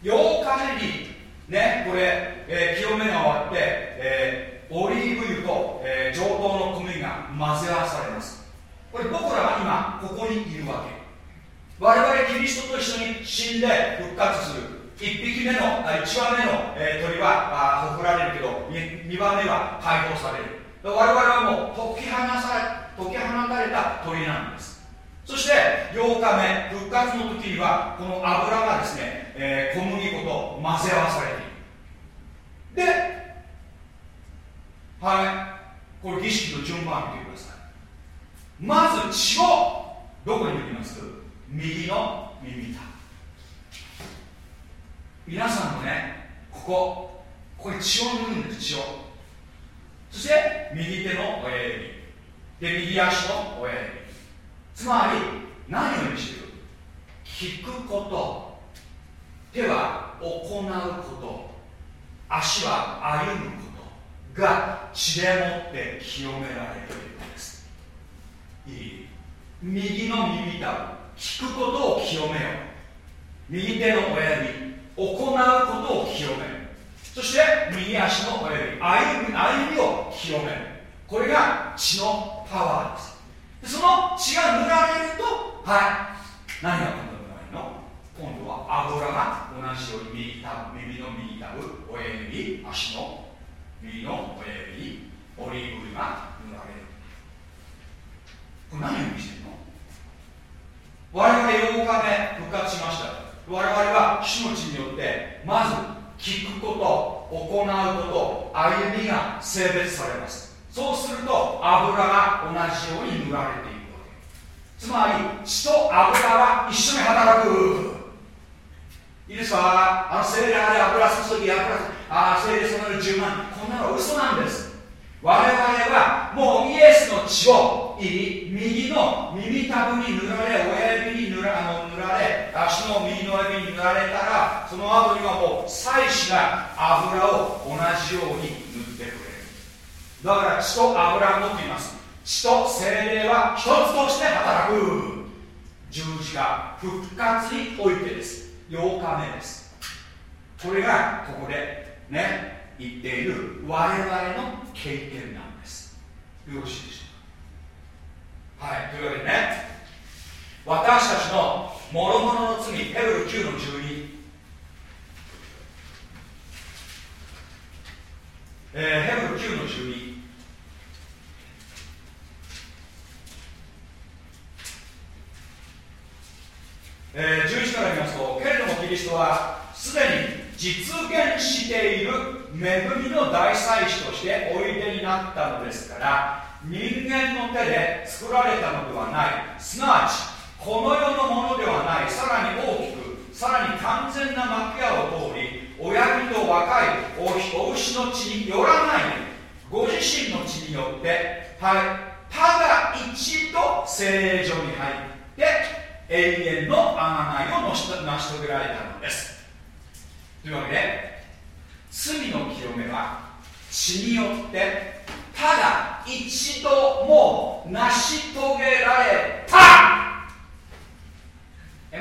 8日目にねこれ、えー、清めが終わって、えー、オリーブ油と、えー、上等の小麦が混ぜ合わされます。これ僕らは今ここにいるわけ。我々キリストと一緒に死んで復活する。1匹目の1羽目の、え、鳥はほふられるけど 2, 2羽目は解放される。我々はもう解き放され解き放たれた鳥なんです。そして8日目復活の時にはこの油がですね、えー、小麦粉と混ぜ合わされている。ではい。これ儀式の順番見てくださいまず血をどこに塗ります？右の耳た。皆さんもねここここに血を塗るんです血を。そして右手の親指で右足の親指つまり何を意味してる聞くこと手は行うこと。足は歩むことが血でもって清められるいうことです。いい。右の耳たぶ聞くことを清めよう。右手の親指行うことを清めるそして右足の親指歩み歩みを清める。これが血のパワーです。その血が塗られるとはい。何が今度塗られるの？今度は油が同じように右た耳の右たぶ親指足の右の親指オリーブ油が塗られる。これ何を意味してるの？我々8日目復活しました。我々は主の地によってまず聞くこと行うこと歩みが性別されます。そうすると油が同じように塗られていくわけ。つまり血と油は一緒に働く。いいですか？あの精霊あれ油注ぎ油あ精霊その10万。こんなの嘘なんです。我々はもうイエスの血をいい右の耳たぶに塗られ親指に塗らあの塗られ足の右の指に塗られ。たらその後にはもう祭司が油を同じように塗ってくれるだから血と油を持っています。血と精霊は一つとして働く。十字架復活においてです8日目ですこれがここでね言っている我々の経験なんです。よろしいでしょうか？はい。というわけでね私たちの諸々の罪ヘブル9の12えー、ヘブル9の12えー、11から見ますと、けれどもキリストはすでに実現している恵みの大祭司としておいでになったのですから、人間の手で作られたのではない。すなわちこの世のものではない。さらに大きくさらに完全な幕屋を通り親木と若いお牛の血によらないご自身の血によってはいただ一度聖所に入って永遠の贖いを成し遂げられたのです。というわけで罪の清めは血によってただ一度も成し遂げられた。え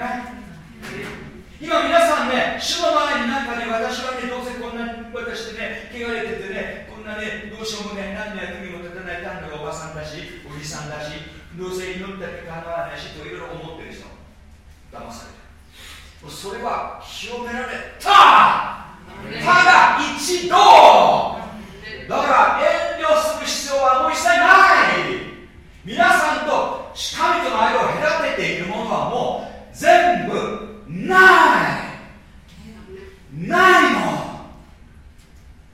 今皆さんね、主の前になんかね、私はね、どうせこんなに私でね、汚れててね、こんなね、どうしようもね、何の役にも立たない単なるおばさんだし、おじさんだし、どうせ祈ったって叶わないし、といろいろ思ってる人、騙されてる。それは清められた。ただ一度。だから、をする必要はもう一切ない。皆さんと神との間を隔てているものはもう全部ない。ないの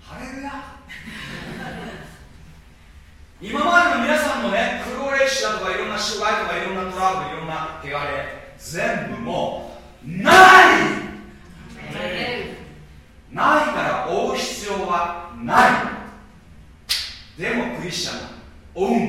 ハレルヤ。今までの皆さんのね苦労歴史だとかいろんな障害とかいろんなトラブルいろんな汚れ全部もうない。Um.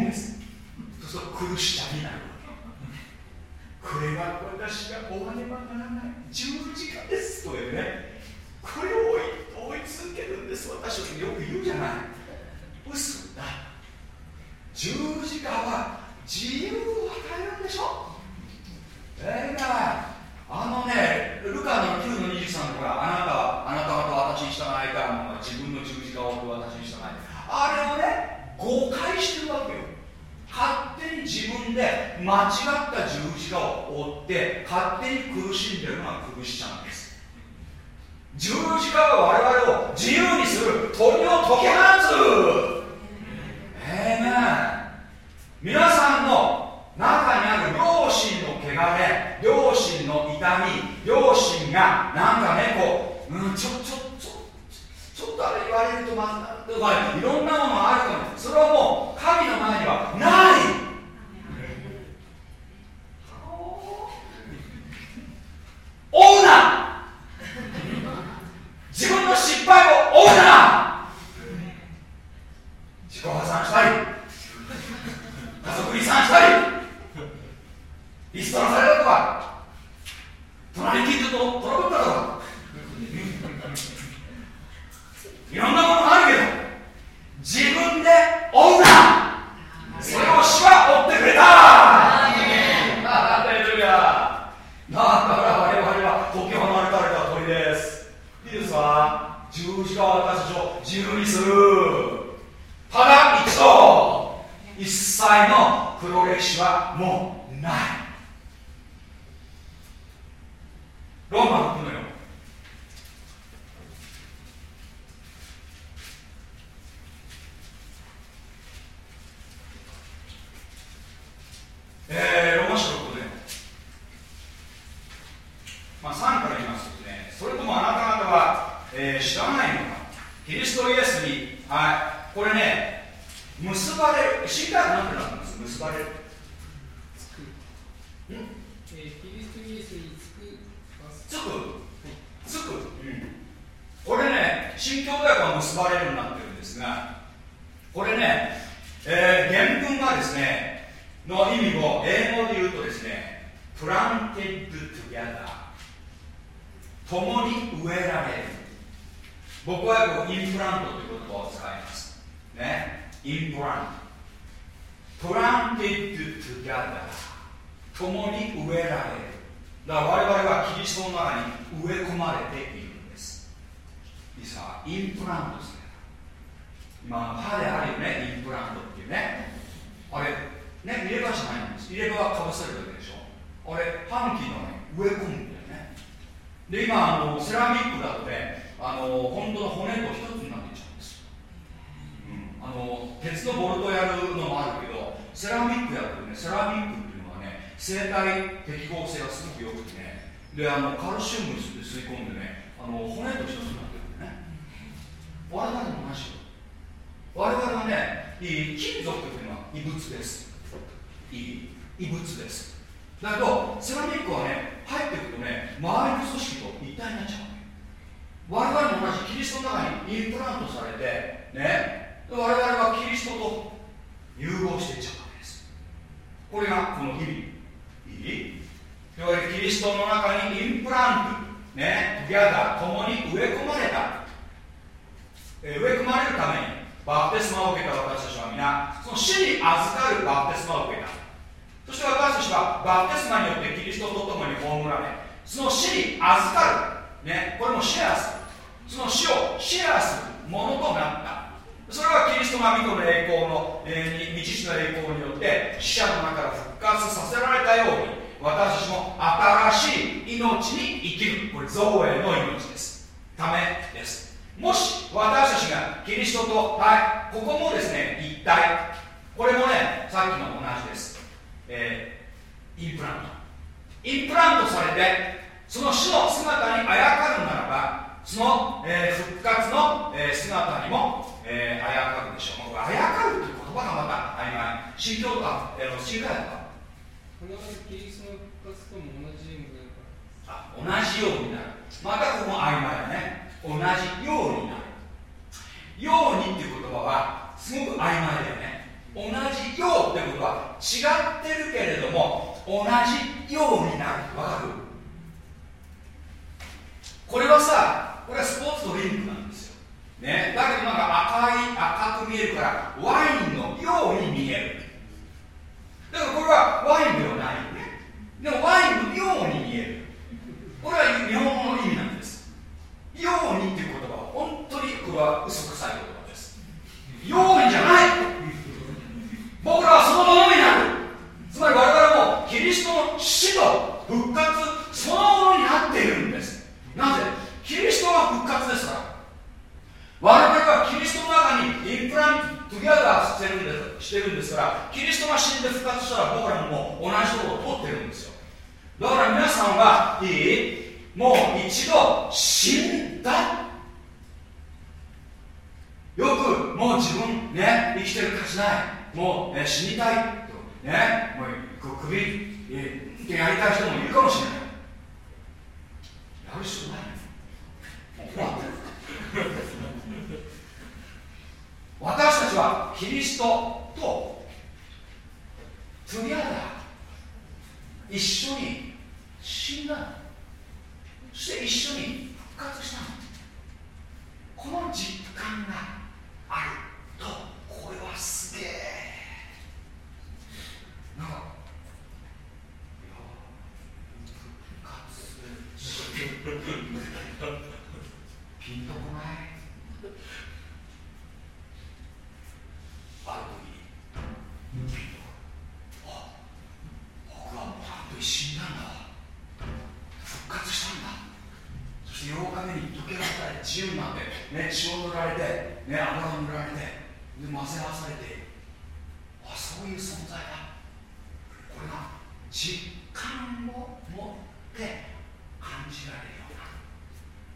感を持って感じられるような。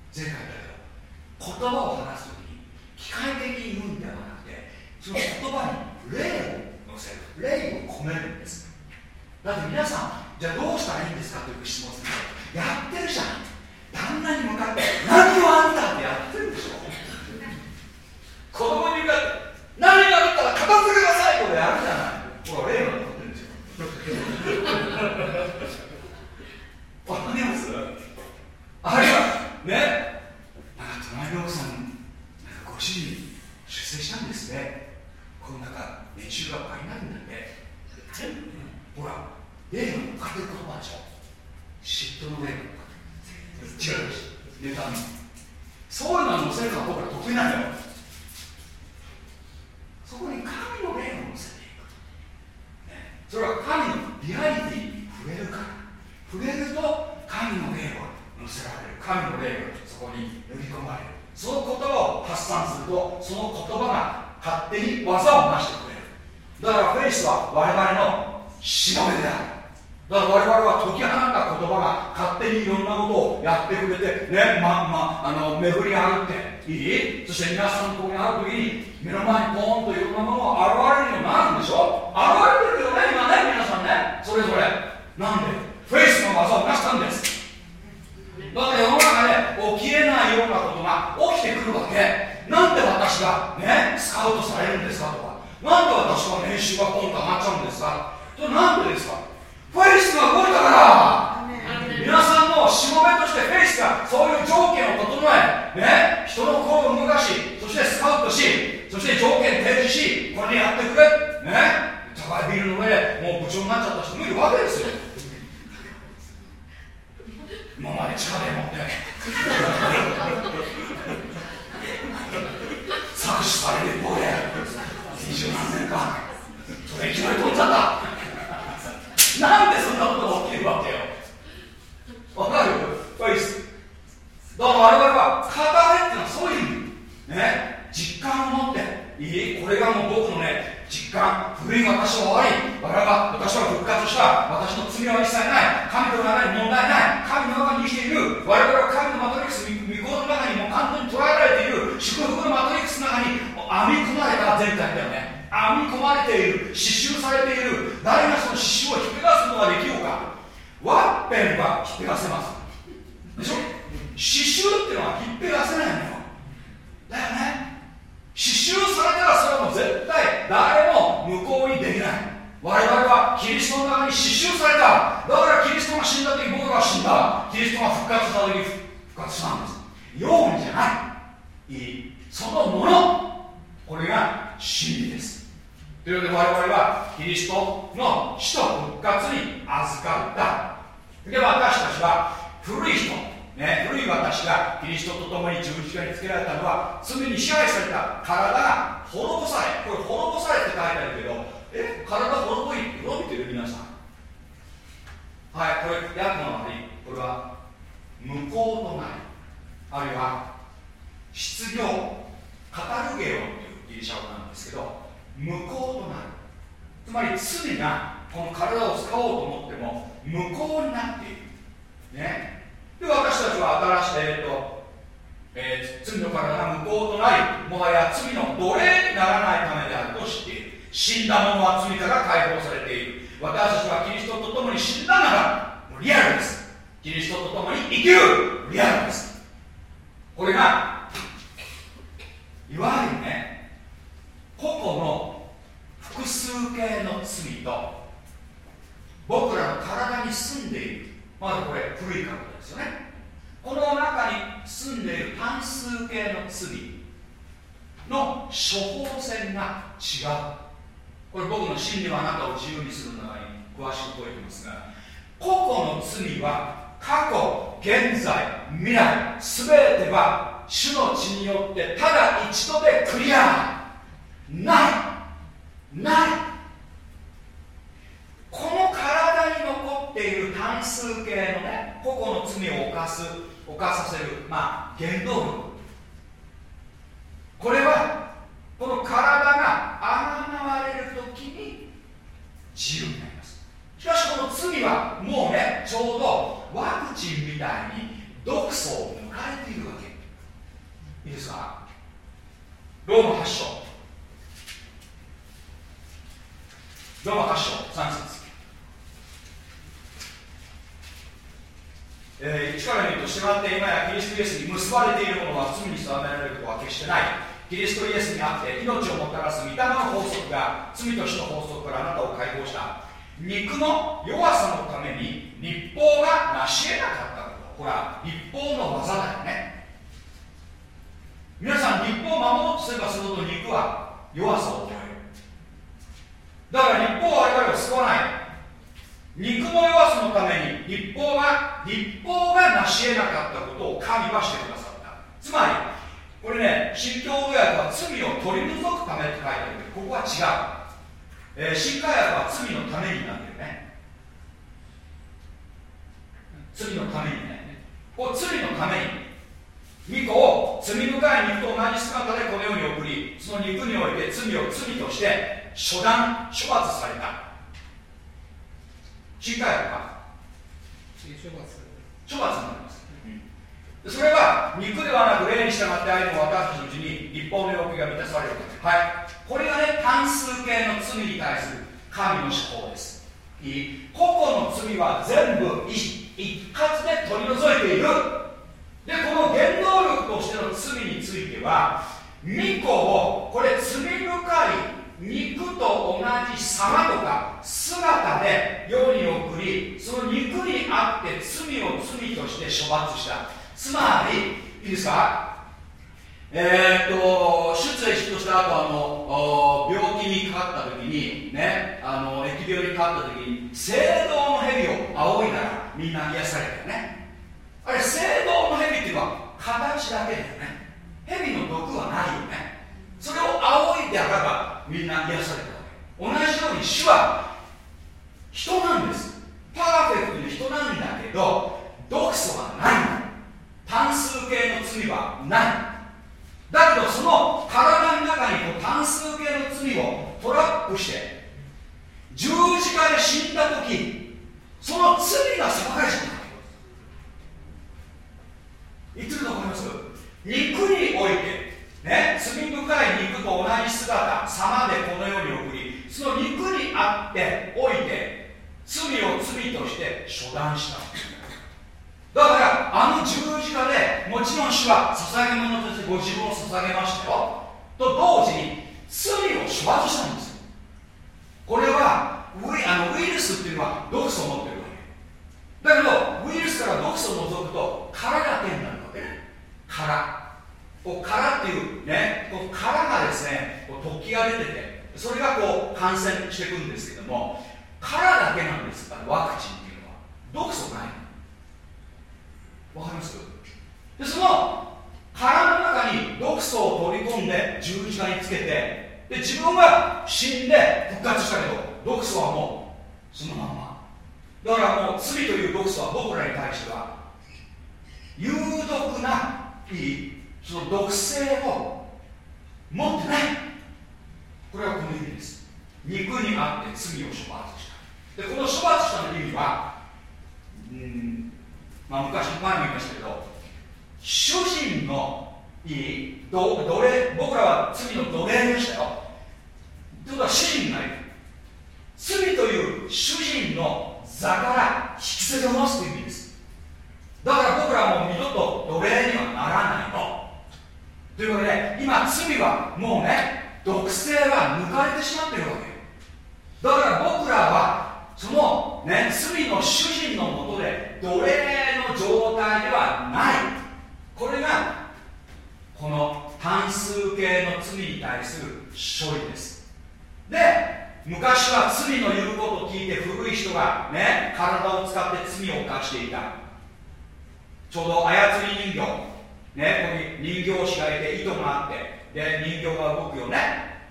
前回だけど言葉を話す時に機械的に言うんではなくてその言葉に霊を乗せる霊を込めるんです。だって皆さんじゃあどうしたらいいんですかという質問するとやってるじゃん。旦那に向かって何をあんたってやってるでしょ。子供に向かって何があったら片付けなさいとかやるじゃない。これ霊の わかります？あれはね？なんか隣の奥さんなんかご主人出世したんですねこの中年収が倍になるんだねほら例の家庭カバーでしょ嫉妬の例の家庭違うでし妬みそういうのは載せるのは僕ら得意なんだよ。そこに神の霊を載せるそれは神のリアリティに触れるから触れると神の霊を乗せられる神の霊がそこに呼び込まれるその言葉を発散するとその言葉が勝手に技を成してくれる。だからフェイスは我々のしもべである。だから我々は解き放った言葉が勝手にいろんなことをやってくれてねまんまあの巡り合うっていい？そして皆さんのとこに会う時に目の前にポーンといろんなものが現れるようになるんでしょ？現れてるけどね今ね皆さんね。それぞれ。なんで？フェイスの技を成したんです。だから世の中で起きえないようなことが起きてくるわけ。なんで私がねスカウトされるんですかとか。なんで私は年収がポンと上がっちゃうんですか？それなんでですか？フェイスが動いたから。皆さんのしもべとしてフェイスがそういう条件を整え、ね、人の心を動かしそしてスカウトしそして条件提示しこれでやってくれ。ね。高いビルの上でもう部長になっちゃった人もいるわけですよ。今まで地下で持って。搾取される一方で。二十何年間。それいきなり飛んじゃったなんでそんなことが起きるわけよわかるフェイスだから我々は語れっていうのはそういう意味ね実感を持っていいこれがもう僕のね実感古い私は終わり我々は私は復活した私の罪は一切ない神との中に問題ない神の中に生きている我々は神のマトリックス御子の中にも完全に捉えられている祝福のマトリックスの中に編み込まれた前回だよね編み込まれている刺繍されている誰がその刺繍を引っぺがすことができようか。ワッペンは引っぺがせます。でしょ？刺繍っていうのは引っぺがせないのよ。だよね。刺繍されたらそれはもう絶対誰も無効にできない。我々はキリストの中に刺繍された。だからキリストが死んだ時僕らは死んだ。キリストが復活した時復活したんです。ようにじゃない。いい。そのもの。これが真理です。というわけで我々はキリストの死と復活に預かった。で私たちは古い人。ね、古い私がキリストと共に十字架につけられたのは罪に支配された体が滅ぼされこれ滅ぼされって書いてあるけどえ体滅び滅びてる皆さんはいこれ訳の悪いこれは無効となるあるいは失業カタルゲオっていうギリシャ語なんですけど無効となるつまり罪がこの体を使おうと思っても無効になっているねで私たちは新しい、えーとえー、罪の体が無効となりもはや罪の奴隷にならないためであると知っている死んだ者は罪から解放されている私たちはキリストと共に死んだならリアルです。キリストと共に生きる。リアルです。これがいわゆるね個々の複数形の罪と僕らの体に住んでいる。まずこれ古い角度ですよね。この中に住んでいる単数形の罪の処方箋が違う。これ僕の真理はあなたを自由にする中に詳しく説いてますが個々の罪は過去現在未来全ては主の血によってただ一度でクリア。ない。ない。この体に残っている単数形のね個々の罪を犯す犯させるまあ原動力。これはこの体があがわれる時に自由になります。しかしこの罪はもうねちょうどワクチンみたいに毒素を抜かれているわけ。いいですか？ローマ8章。ローマ8章3節えー、1から見ると、従って今やキリストイエスに結ばれているものは罪に定められることは決してない。キリストイエスにあって命をもたらす御霊の法則が罪と死の法則からあなたを解放した。肉の弱さのために立法が成し得なかったこと。ほら、立法の技だよね。皆さん、立法を守ろうとすればするほど肉は弱さを。だから立法は我々を救わない。肉の弱さのために立法が立法が成し得なかったことを神はしてくださった。つまりこれね新共同訳は罪を取り除くためって書いてあるけどここは違う、えー、新海訳は罪のためになってるね。罪のためにね。こう罪のために御子を罪深い肉と同じ姿でこの世に送りその肉において罪を罪として処断処罰された。死に返るか処罰処罰になります、それは肉ではなく霊に従って愛の私たちのうちに立法の要求が満たされるはい。これがね単数形の罪に対する神の処方です。いい。個々の罪は全部一一括で取り除いている。でこの原動力としての罪については巫女をこれ罪深い肉と同じ様とか姿で世に送りその肉にあって罪を罪として処罰した。つまりいいですか？えー、っと出演とした後あの病気にかかった時にねあの疫病にかかった時に聖堂の蛇を仰いだらみんな癒されたよね。あれ聖堂の蛇っていうのは形だけだよね。蛇の毒はないよね。それを仰いであらばみんな癒されたわけ。同じように主は人なんです。パーフェクトに人なんだけど毒素はない。単数形の罪はない。だけどその体の中にこう単数形の罪をトラップして十字架で死んだ時その罪が裁かれちゃった言ってると思います？肉においてと同じ姿様でこの世に送りその肉にあっておいて罪を罪として処断しただからあの十字架でもちろん主は捧げ物としてご自分を捧げましたよ。と同時に罪を処罰したんです。これはウイあのウイルスっていうのは毒素を持ってるわけ。だけどウイルスから毒素を除くと殻だけになるわけね。殻こう殻っていうねこう殻がですねこう突起が出ててそれがこう感染していくんですけども殻だけなんですからワクチンっていうのは。毒素ないわかります？でその殻の中に毒素を取り込んで十字架につけてで自分は死んで復活したけど毒素はもうそのまま。だからもう罪という毒素は僕らに対しては有毒ないいその毒性を持ってない。これはこの意味です。肉にあって罪を処罰した。でこの処罰したの意味はうんまあ昔前も言いましたけど主人のいい奴隷僕らは罪の奴隷でしたよ。ということは主人がいる罪という主人の座から引きずり下ろすという意味です。だから僕らはもう二度と奴隷にはならないの。というわけで今罪はもうね毒性は抜かれてしまってるわけだから僕らはそのね罪の主人のもとで奴隷の状態ではない。これがこの単数形の罪に対する処理です。で昔は罪の言うことを聞いて古い人がね体を使って罪を犯していた。ちょうど操り人形。ねここに人形師がいて糸があってで人形が動くよね。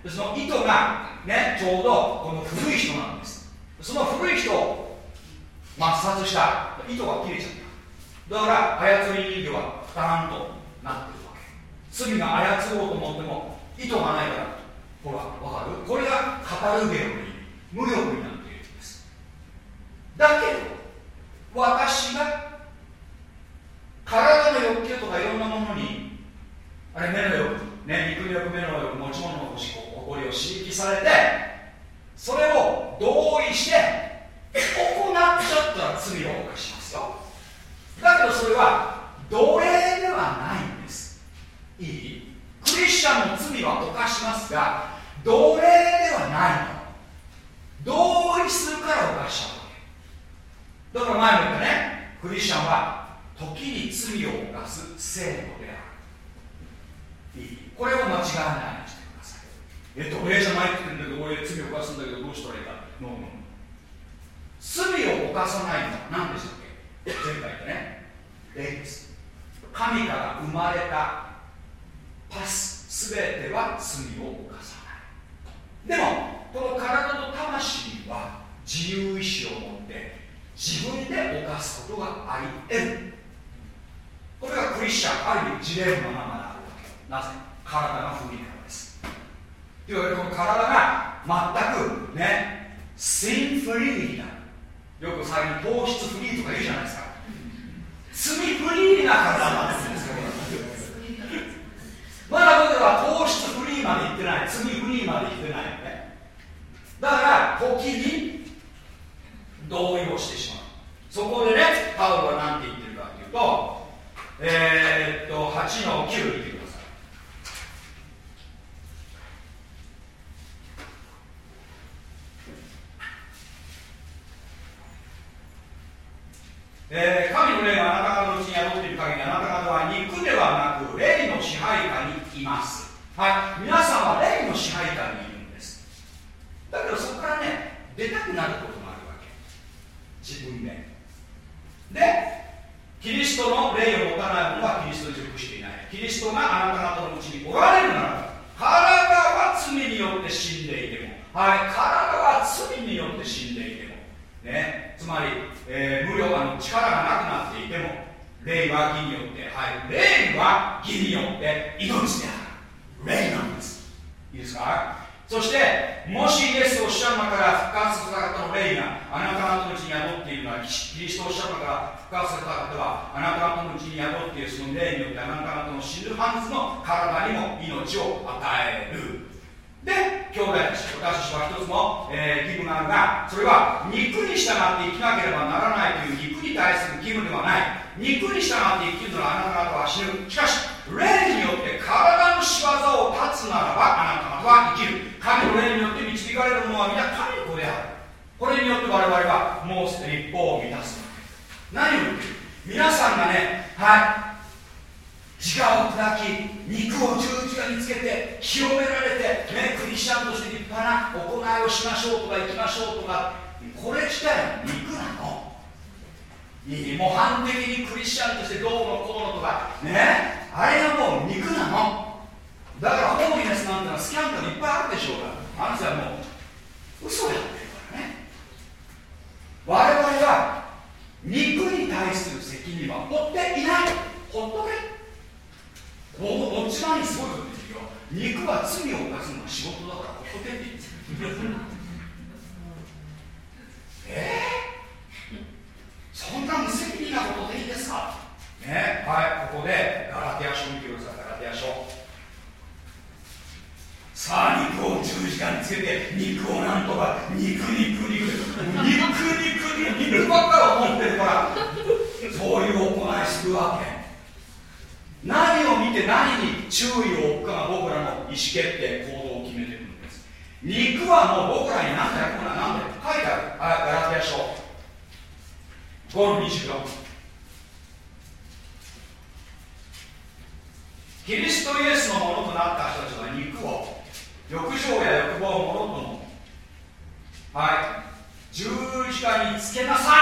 でその糸がねちょうどこの古い人なんです。その古い人を抹殺した糸が切れちゃった。だから操り人形は負担となってるわけ。罪が操ろうと思っても糸がないからほらわかる？これがカタルゲオに無力になっているんです。だけど私が体の欲求とかいろんなものにあれ目の欲ね肉の欲目の欲持ち物の欲し誇りを刺激されてそれを同意して行っちゃったら罪を犯しますよ。だけどそれは奴隷ではないんです。いい？クリスチャンの罪は犯しますが奴隷ではないの。同意するから犯しちゃうわけ。だから前も言ったねクリスチャンは時に罪を犯す聖母であるいいこれを間違わないようにしてくださいえ奴隷じゃないって言うんだけど俺罪を犯すんだけどどうしたらいいかノーノー罪を犯さないのは何でしたっけ前回言ったね霊です神から生まれたパスすべては罪を犯さない。でもこの体と魂は自由意志を持って自分で犯すことがあり得る。これがクリスチャンある意味事例のままであるわけなぜ体が古いからです。というわけでこの体が全くねシンフリーだよく最近糖質フリーとか言うじゃないですか。罪フリーな体なんですよ。まだ僕は糖質フリーまで行ってない。罪フリーまで行ってないよね。だから時に同意をしてしまう。そこでねパウロは何て言ってるかっていうとえー、っと8の9見てくださいえー、神の霊があなた方のうちに宿っている限りあなた方は肉ではなく霊の支配下にいます。はい。皆さんは霊の支配下にいるんです。だけどそこからね出たくなることがあるわけ。自分で。でキリストの霊を持たない者はキリストに属していない。キリストがあなた方のうちにおられるなら体は罪によって死んでいてもはい体は罪によって死んでいてもねつまり、えー、無力の力がなくなっていても霊は義によってはい霊は義によって命である。霊なんです。いいですか？そしてもしイエスを死者の中から復活させた方の霊があなた方のうちに宿っているのはキリストを死者の中から復活させた方はあなた方のうちに宿っているその霊によってあなた方の死ぬはずの体にも命を与えるで兄弟たち私たちは一つの、えー、義務があるがそれは肉に従って生きなければならないという肉に対する義務ではない。肉に従って生きるならあなた方は死ぬ。しかし霊によって体の仕業を断つならばあなた方は生きる。神の霊によって導かれる者は皆神の子である。これによって我々はもうすでに立法を満たす。何を言ってる皆さんがねはい自我を砕き肉を十字架につけて清められて、ね、クリスチャンとして立派な行いをしましょうとか行きましょうとかこれ自体は肉なの。模範的にクリスチャンとしてどうのこうのとかねあれがもう肉なの。だからホーリネスなんてのはスキャンダルいっぱいあるでしょうがあの人はもう嘘やってるからね。我々は肉に対する責任は負っていない。ほっとけ。もう持ち前にすごいこと言ってるよ肉は罪を犯すのが仕事だからほっとけって言ってるえー、そんな無責任なことでいいですか？ねはいここでガラテヤ書見てくださいガラテヤ書さあ肉を十字架につけて肉をなんとか肉肉肉肉肉肉肉ばっかり思ってるからそういう行いするわけ。何を見て何に注意を置くかが僕らの意思決定行動を決めていくんです。肉はもう僕らに何だよこんな何だよ書いてあるはいガラテヤ書5の24キリストイエスのものとなった人たちは肉を欲情や欲望をものともはい。十字架につけなさい。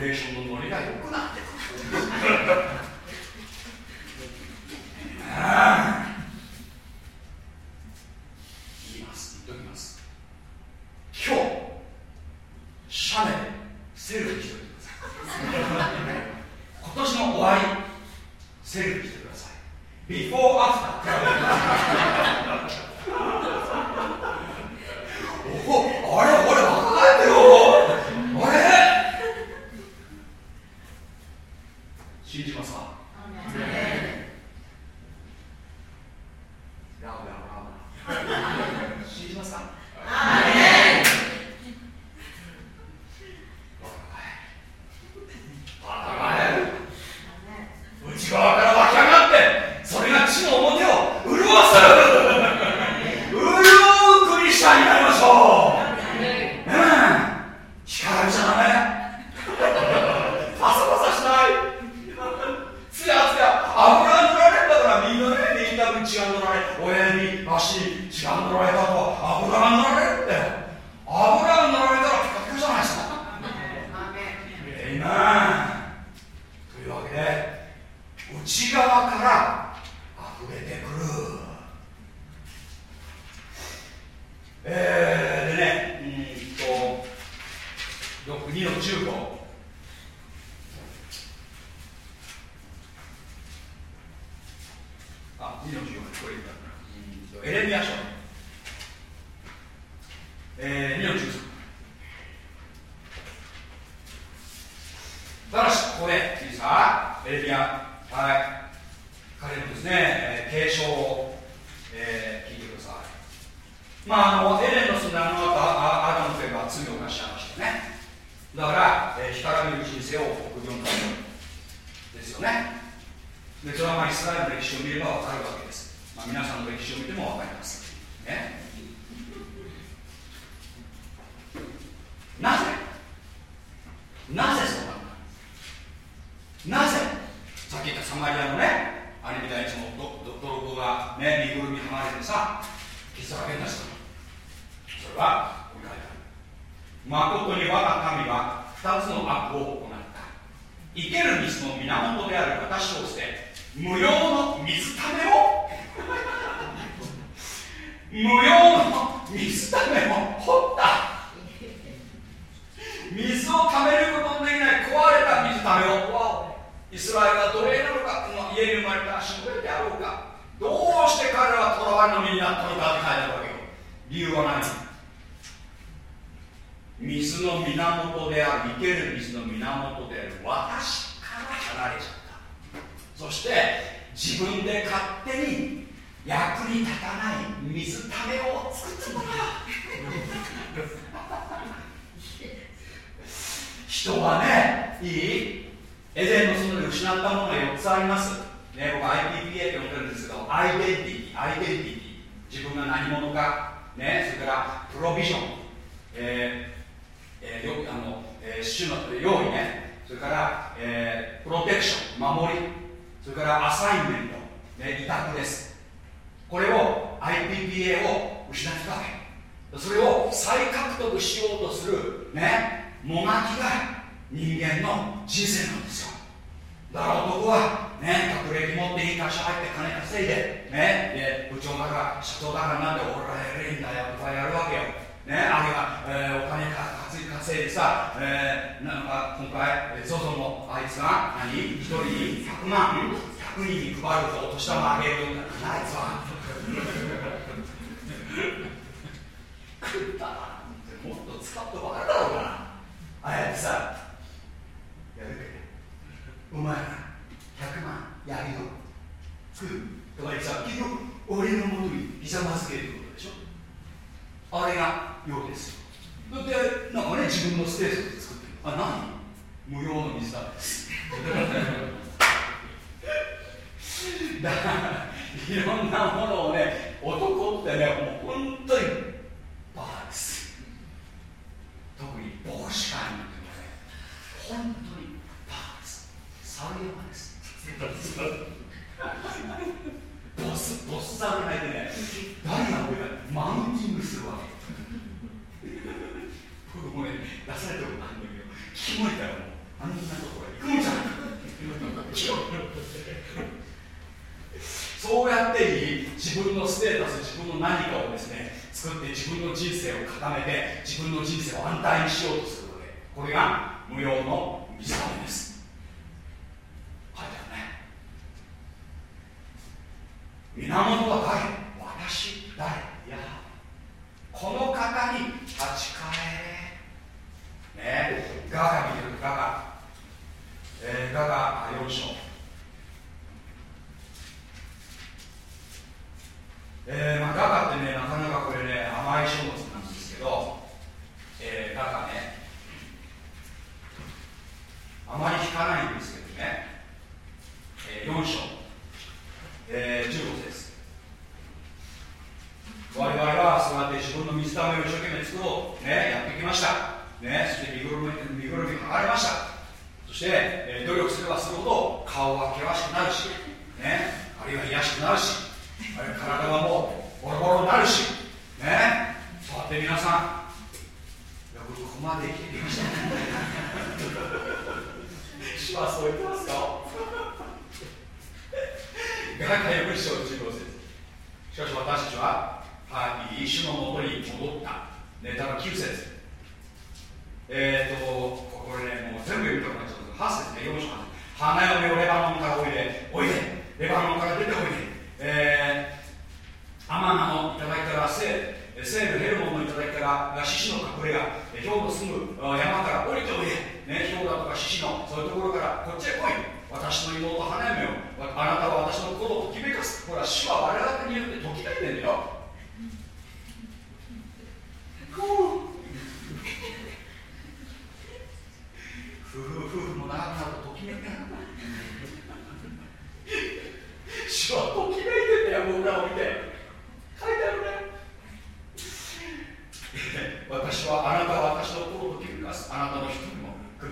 レーションのノリが良くなってくる。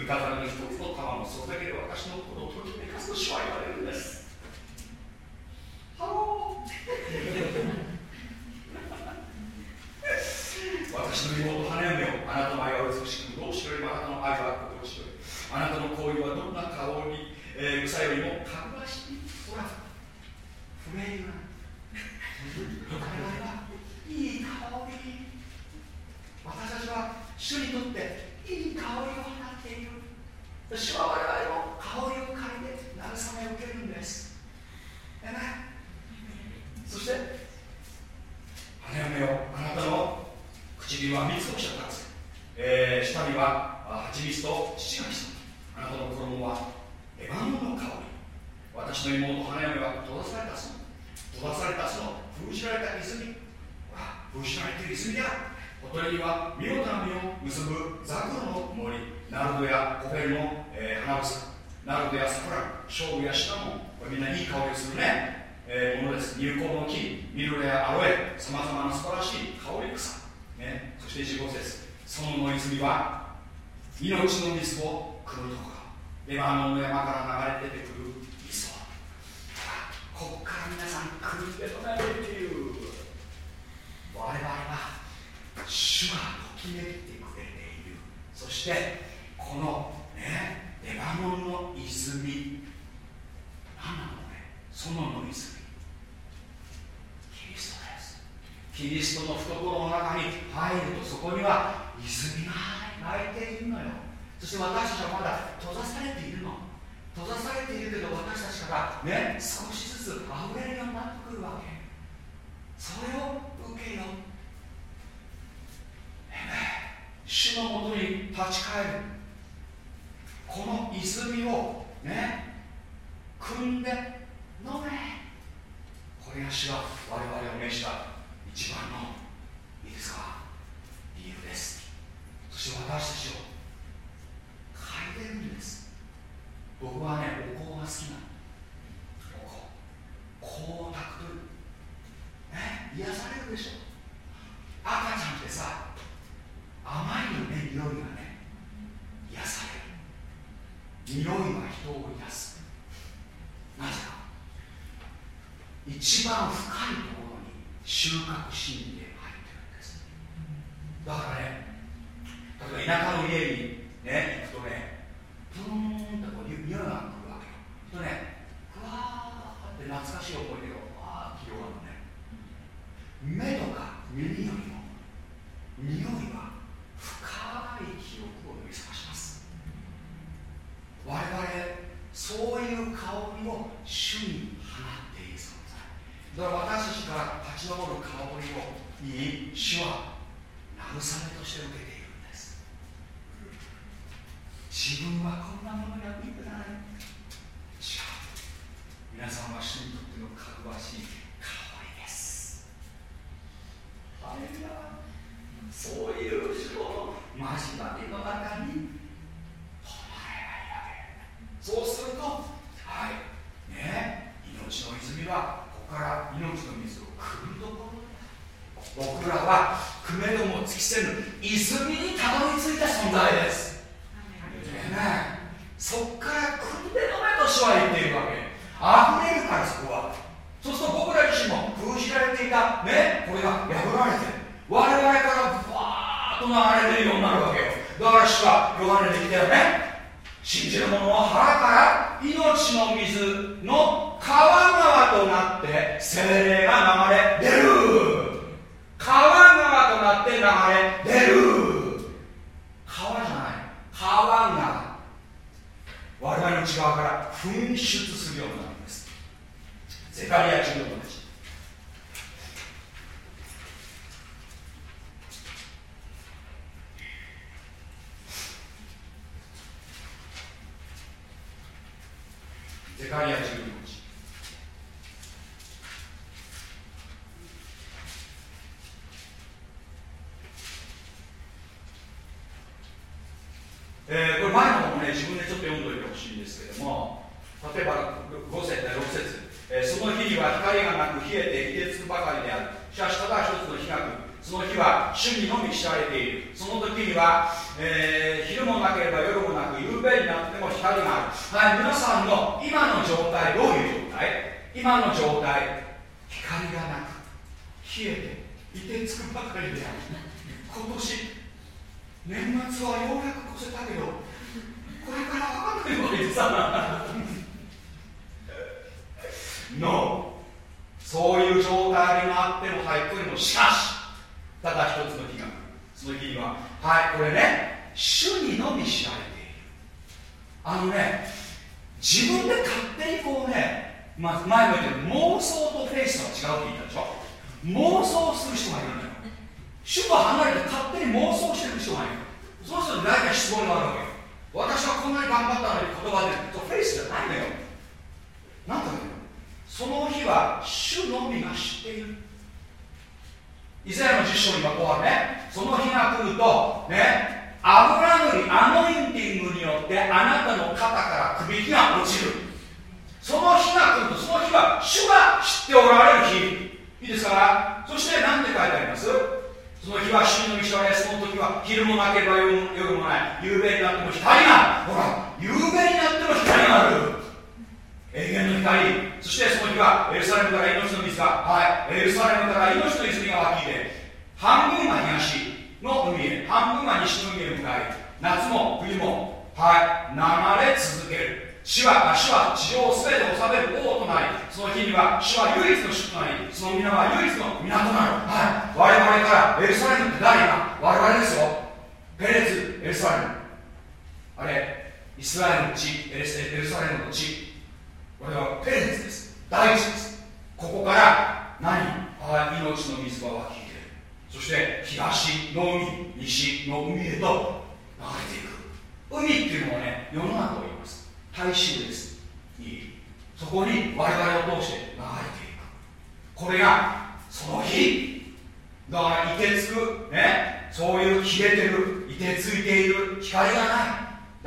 御の一つの玉もそだけで私のことをときめかすと主は言われるんです。一番深いところに収穫しに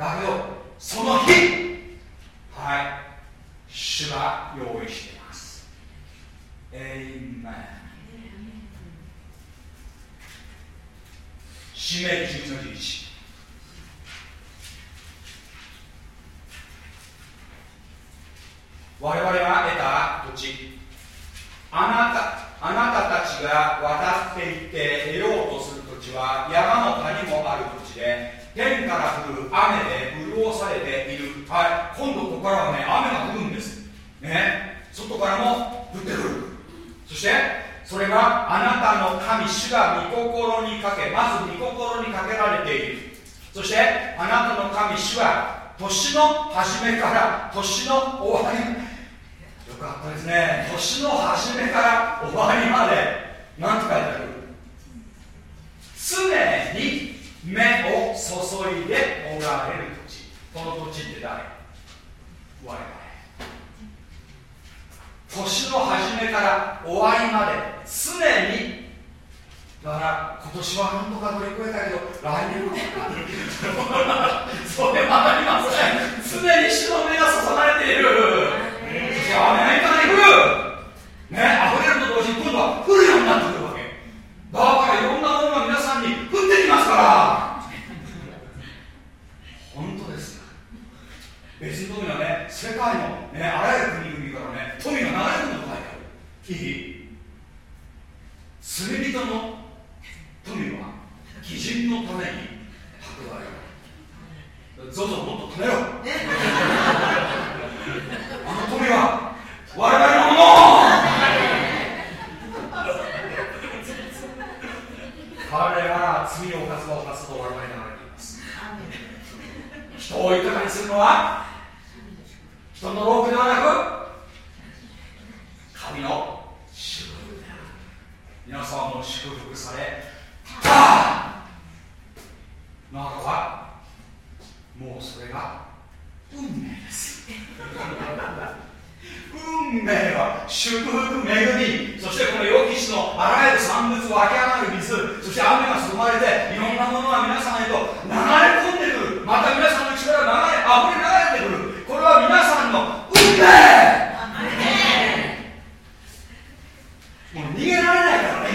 だけどその日はい主が用意しています。エイメン使命11の11我々が得た土地。あなたあなたたちが渡っていって得ようとする土地は山も谷もある土地で天から降る雨で潤されている、はい、今度ここからはね雨が降るんです。ね。外からも降ってくる。そしてそれがあなたの神主が御心にかけまず御心にかけられている。そしてあなたの神主は年の初めから年の終わり。よかったですね。年の初めから終わりまで。何て書いてある？常に目を注いでおられる土地。この土地って誰？我々。年の初めから終わりまで常にだから今年はなんとか乗り越えたけど来年もそれはありません常に主の目が注がれている。そして雨がいかない降るね溢れると同時に今度は降るようになってくるわけ。だからいろんなものますから。本当ですよ。別の時にはね世界の、ね、あらゆる国々からね富が流れ込むと書いてある。いい罪人の富は基人のために蓄える。ゾゾもっと止めろ。あの富は我々のもの彼が罪を犯すば犯すと我々に流れています。人を豊かにするのは人の労苦ではなく神の祝福である皆さんも祝福されたならばもうそれが運命です。運命は祝福恵みそしてこの予期しのあらゆる産物湧き上がる水そして雨が注まれていろん。なものが皆さん。へと流れ込ん。でくるまた皆さん。の力が流れ溢れ流れてくるこれは皆さん。の運命もう逃げられないからね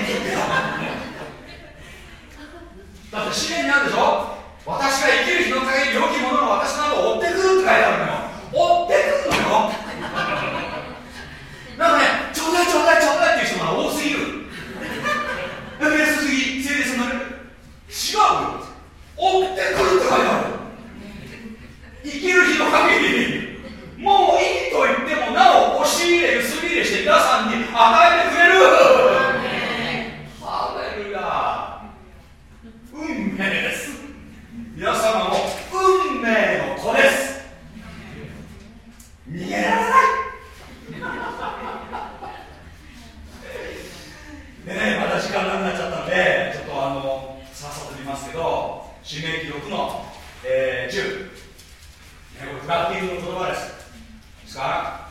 だって資源にあるでしょ私が生きる日の限り良きものが私などを追ってくるって書いてあるのよ追ってくるのよ なんかねちょうだいちょうだいちょうだいっていう人が多すぎる。ベースすぎ整列になる違うよ。追ってくるって書いてある生きる日の限りもう入れして皆さんに与えてくれる。ハレルヤ運命です。皆様も運命の子です逃げられない。で ねまだ時間なくなっちゃったのでちょっとあのさっさと見ますけど新明記録の、えー、10、ね、これフラッティングの言葉です。いいですか？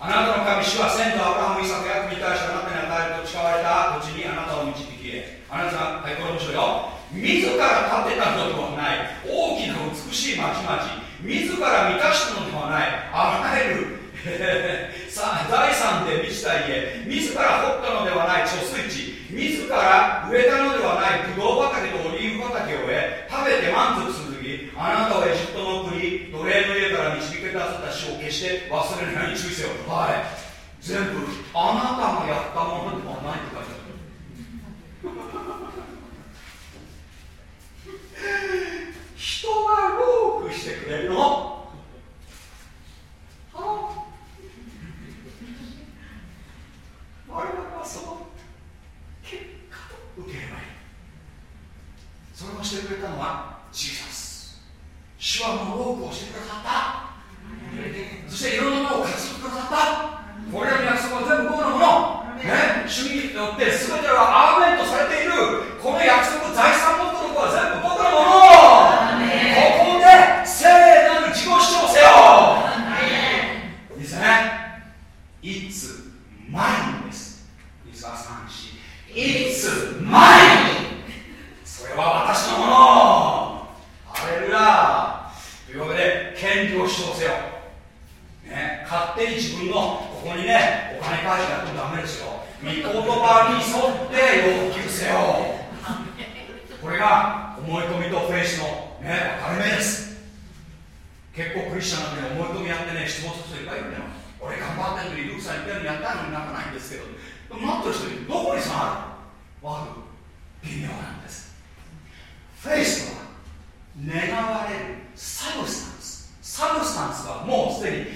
あなたの神主は先祖アブラハム、イサク、ヤクに対してあなたに与えると誓われた土地にあなたを導きあなた、はい、これ面白いよ。自ら建てたのではない大きな美しい町々。自ら満たしたのではない。あらゆる。財産で満ちた家。自ら掘ったのではない。貯水池。自ら植えたのではない。ブドウ畑とオリーブ畑を植え食べて満足する時あなたはエジプトの国奴隷の家から導き出させた死を決して忘れないように注意せよ。はい。全部あなたがやったものではないって書いてある。人がロークしてくれるの。あ。我々はその結果を受ければいいそれをしてくれたのはジーザス。主はもうロークをしてくださった。そしていろんなものを勝ち取ってくださった。これらの約束は全部僕のもの。ね、主義によって全てはアーメントされている。この約束財産持ってるは全部僕のもの。It's mine です。いいですか3 4 It's mine それは私のもの。あれルヤ。というわけで権利を主張せよ、ね、勝手に自分のここにねお金返してやってもダメですよ。御言葉に沿って要求せよ。これが思い込みとフェイスのね分かれ目です。結構クリスチャンなんで思い込みやってね質問する人いっぱいいるんだよ。俺頑張ってるのにルークさん言ったようにやったのにならないんですけど待ってる人にどこに差あるわかる。微妙なんです。 Faith とは願われる substance。substance はもうすでに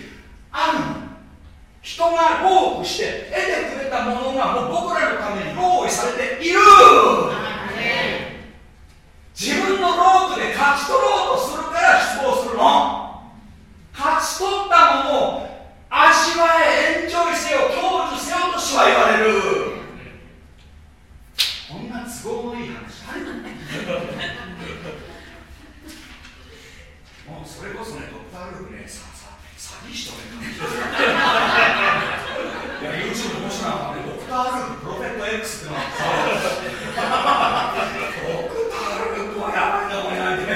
あるの人が労苦して得てくれたものがもう僕らのために用意されている。自分の労苦で勝ち取ろうとするから失望するの。勝ち取ったものを味わえエンジョイせよ享受せよと主は言われる。こんな都合のいい話あるもうそれこそねドクター・ルークねさあさあ詐欺師とねいや YouTube 面白いのはねドクター・ルークプロフェット X ってのがさドクター・ルークはやばいなこれなんて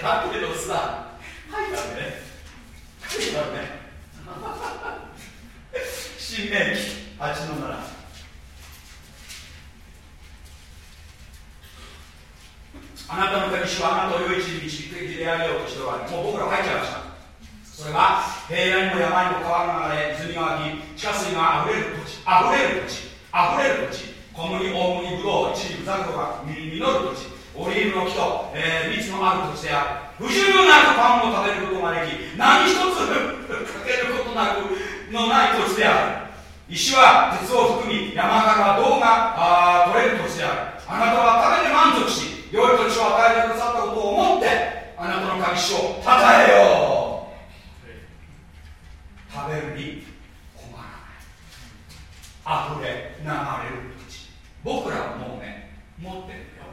だけどさ書いてあるねいてあるね新明記8の7あなたの神主はあなたを良い地に導きであげようとしておられもう僕ら入っちゃいました。それは平野にも山にも川が流れ泉が湧き地下水があふれる土地あふれる土地あふれる土地小麦大麦ぶどうイチジクザクロが実る土地。オリーブの木と、えー、蜜のある土地である不自由なくパンを食べることができ何一つかけることなくのない土地である。石は鉄を含み山から銅があ取れる土地である。あなたは食べて満足し良い土地を与えてくださったことを思ってあなたの神主をたたえよう。食べるに困らない。溢れ流れる土地。僕らはもうね持ってるんだよ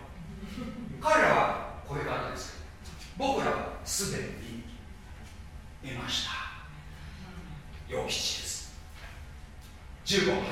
彼らはこれからですけど僕らはすでに得ました良き地です15、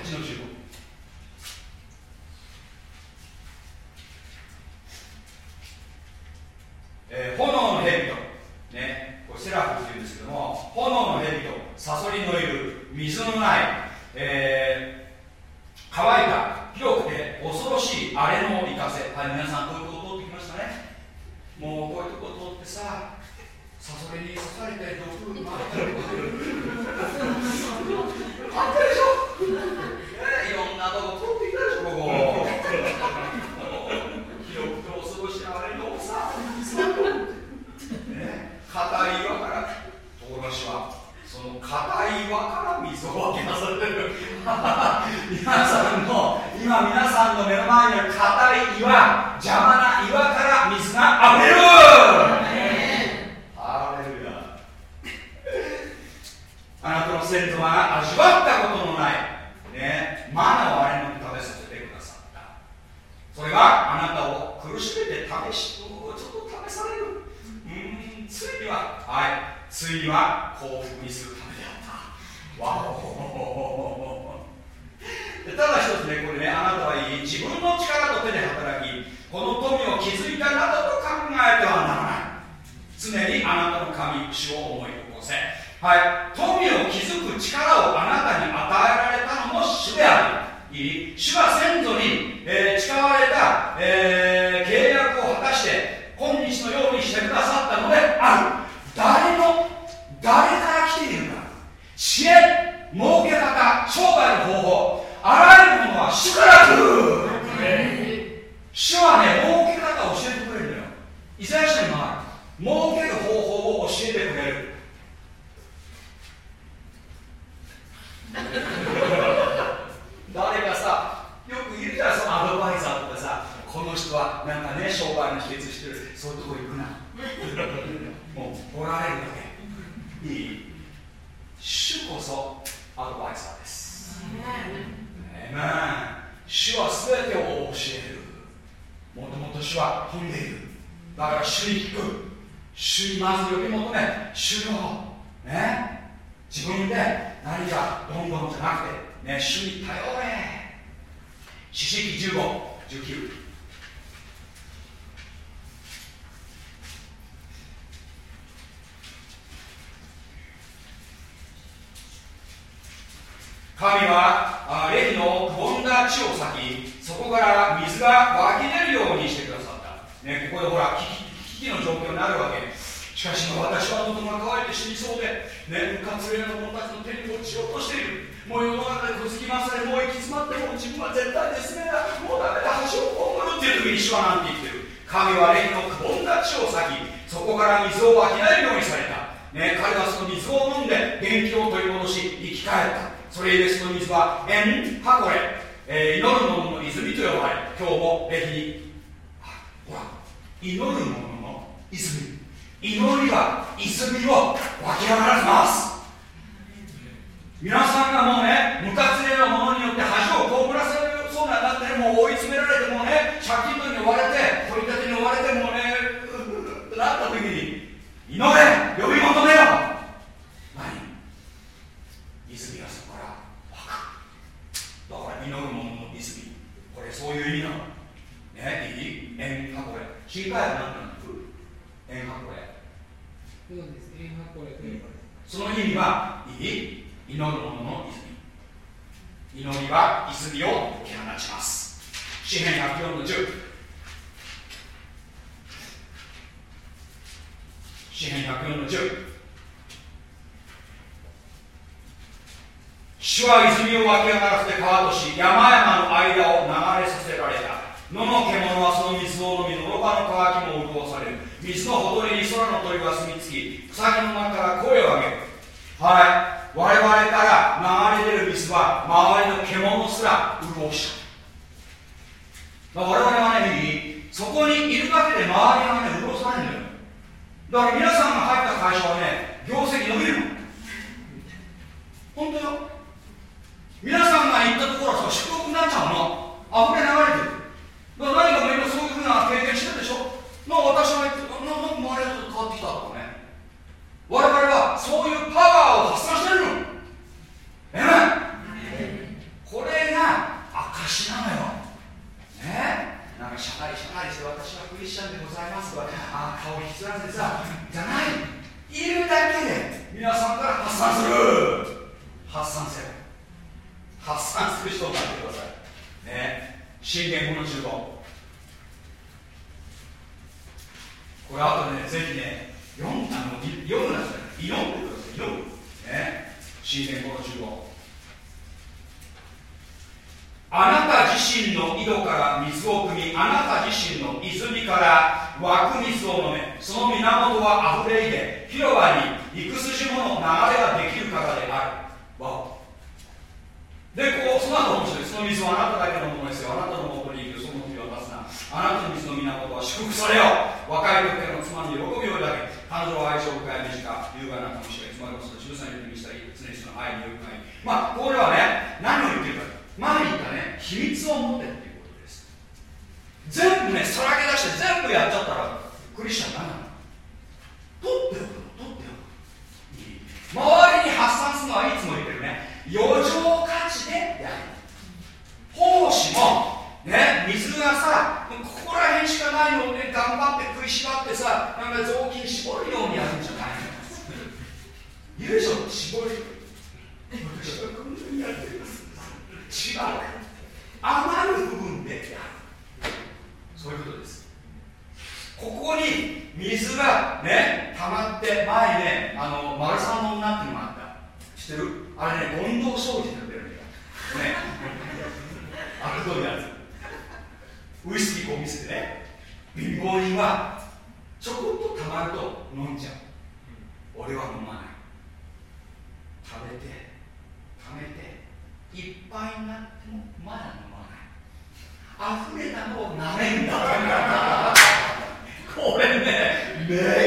ね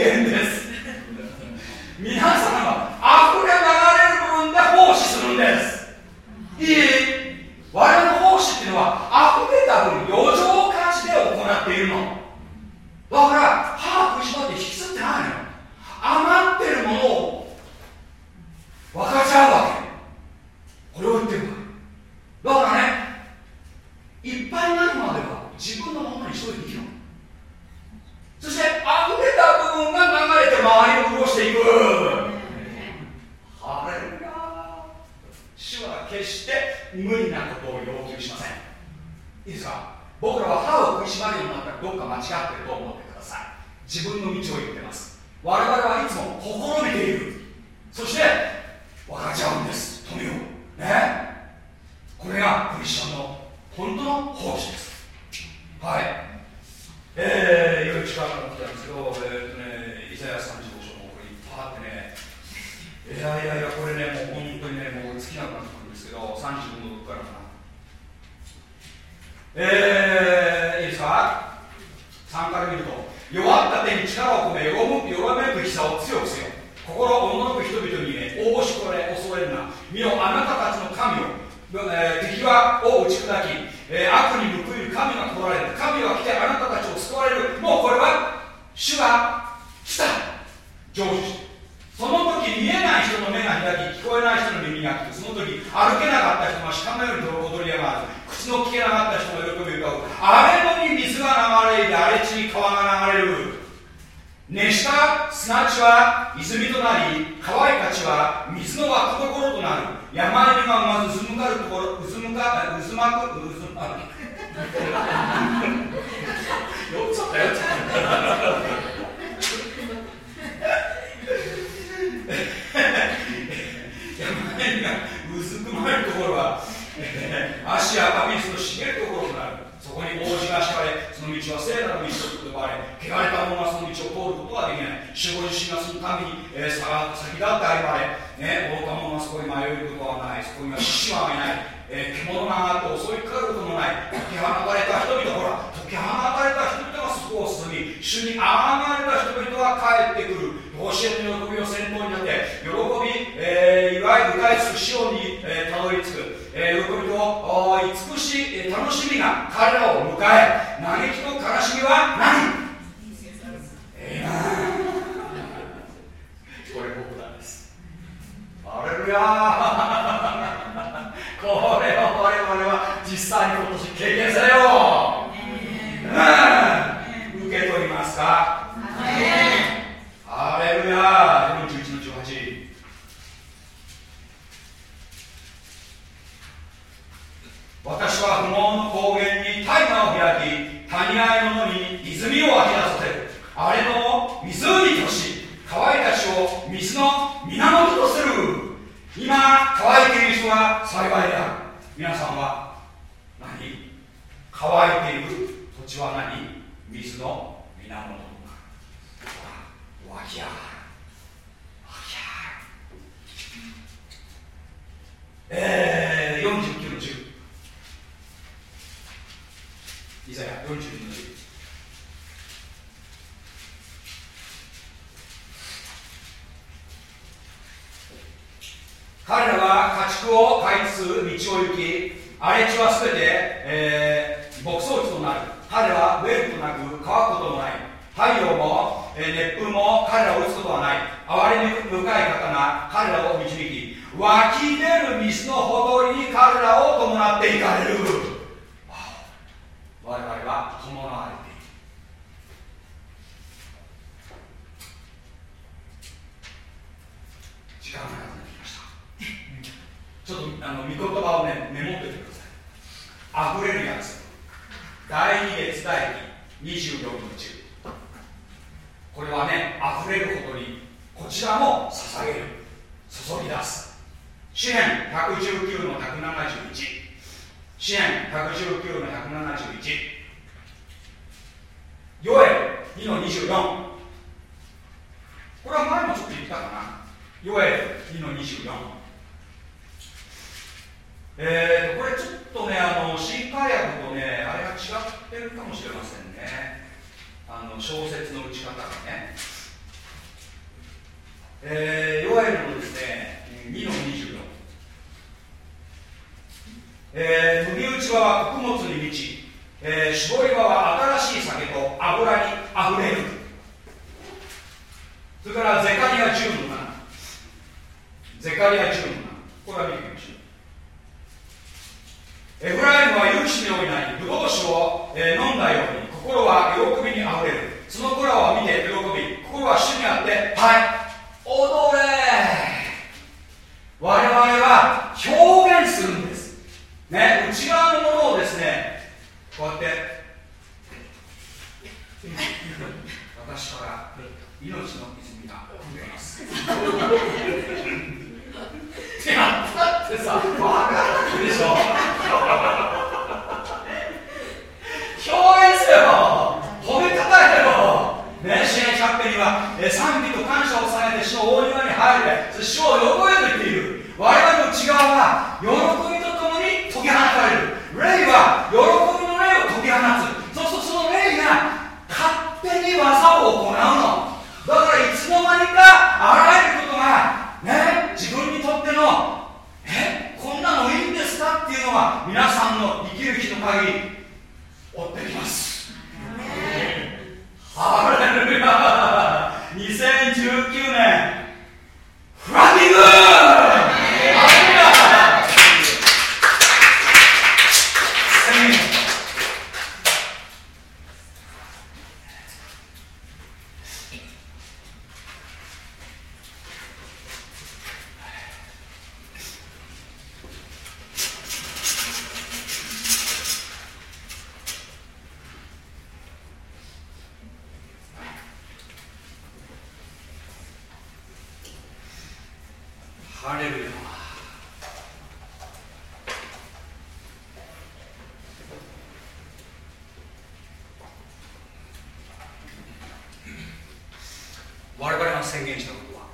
宣言したことは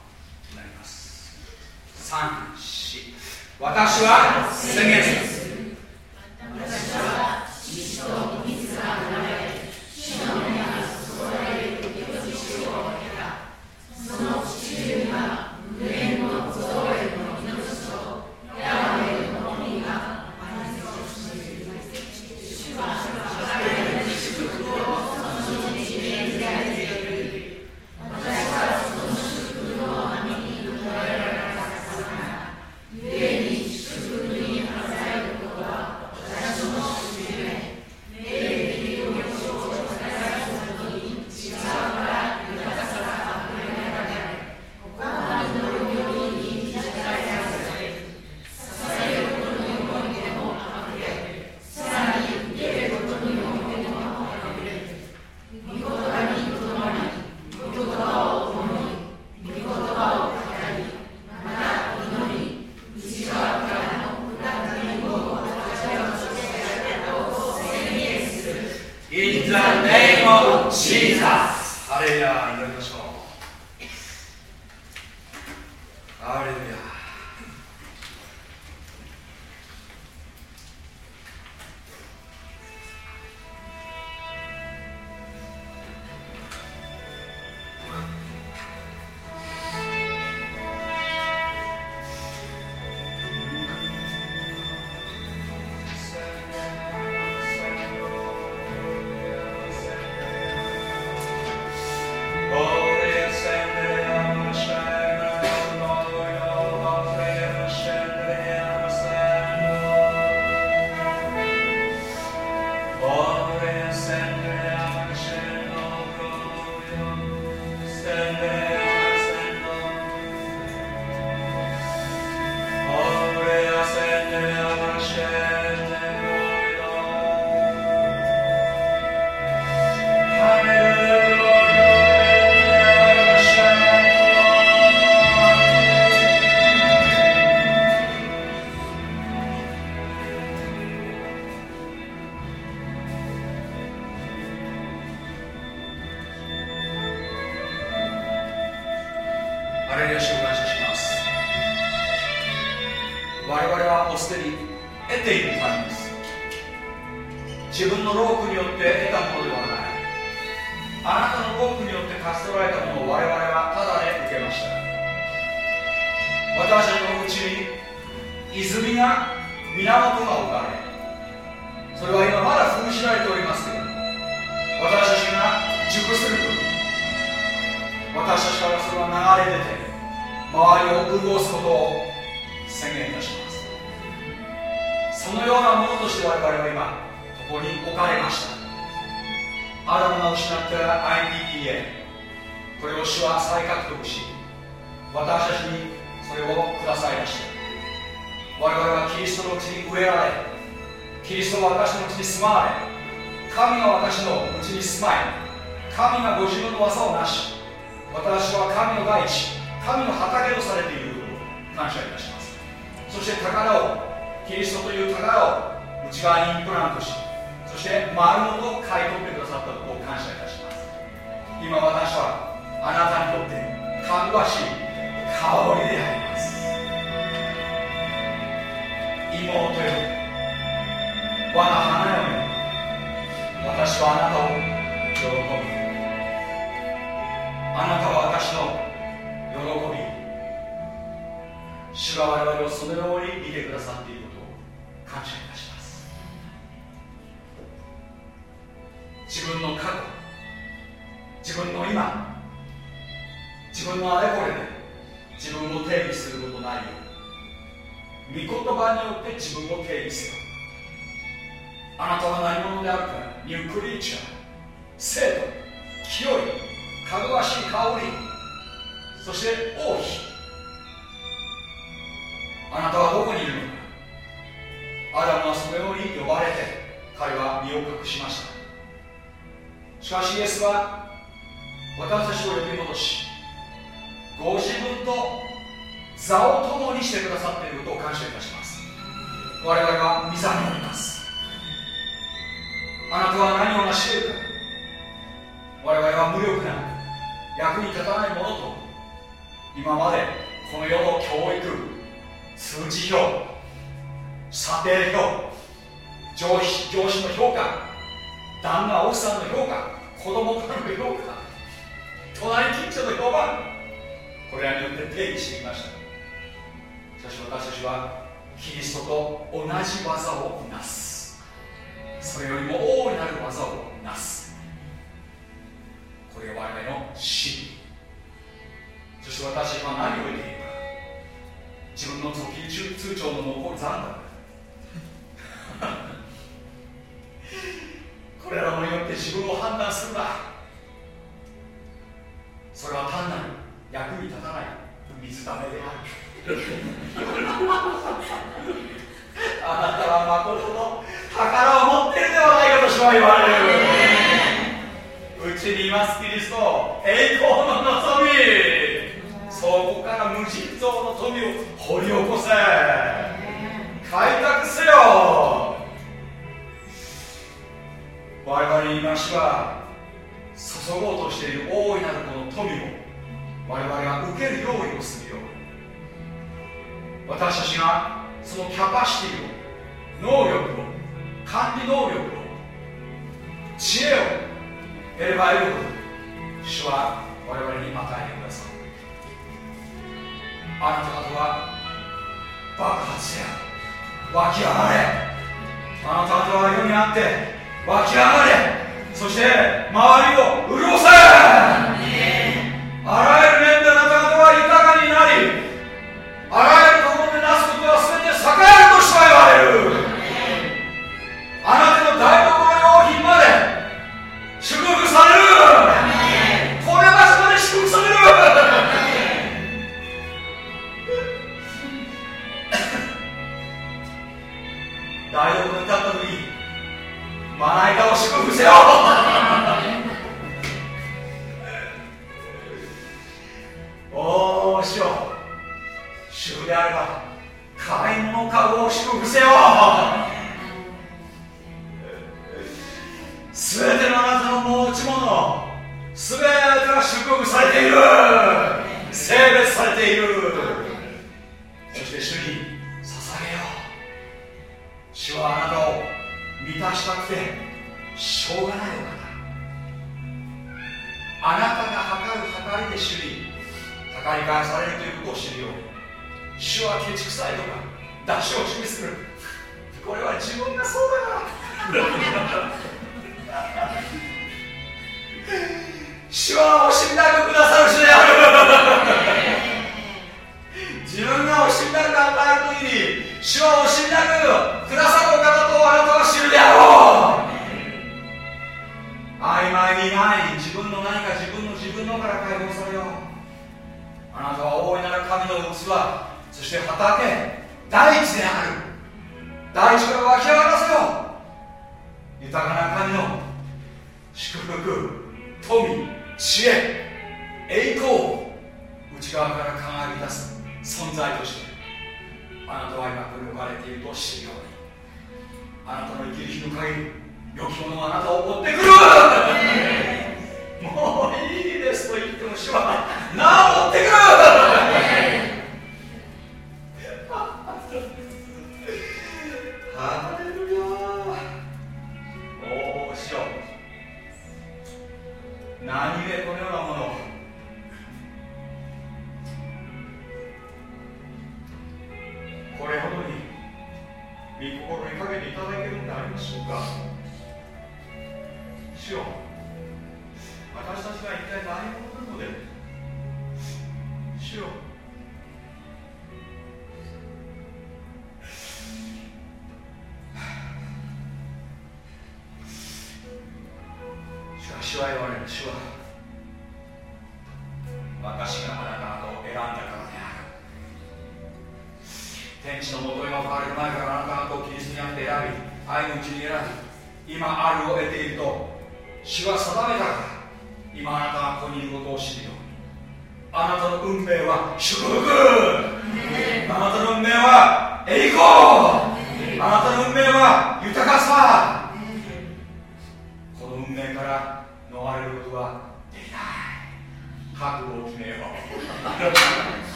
なります3、4私は宣言す。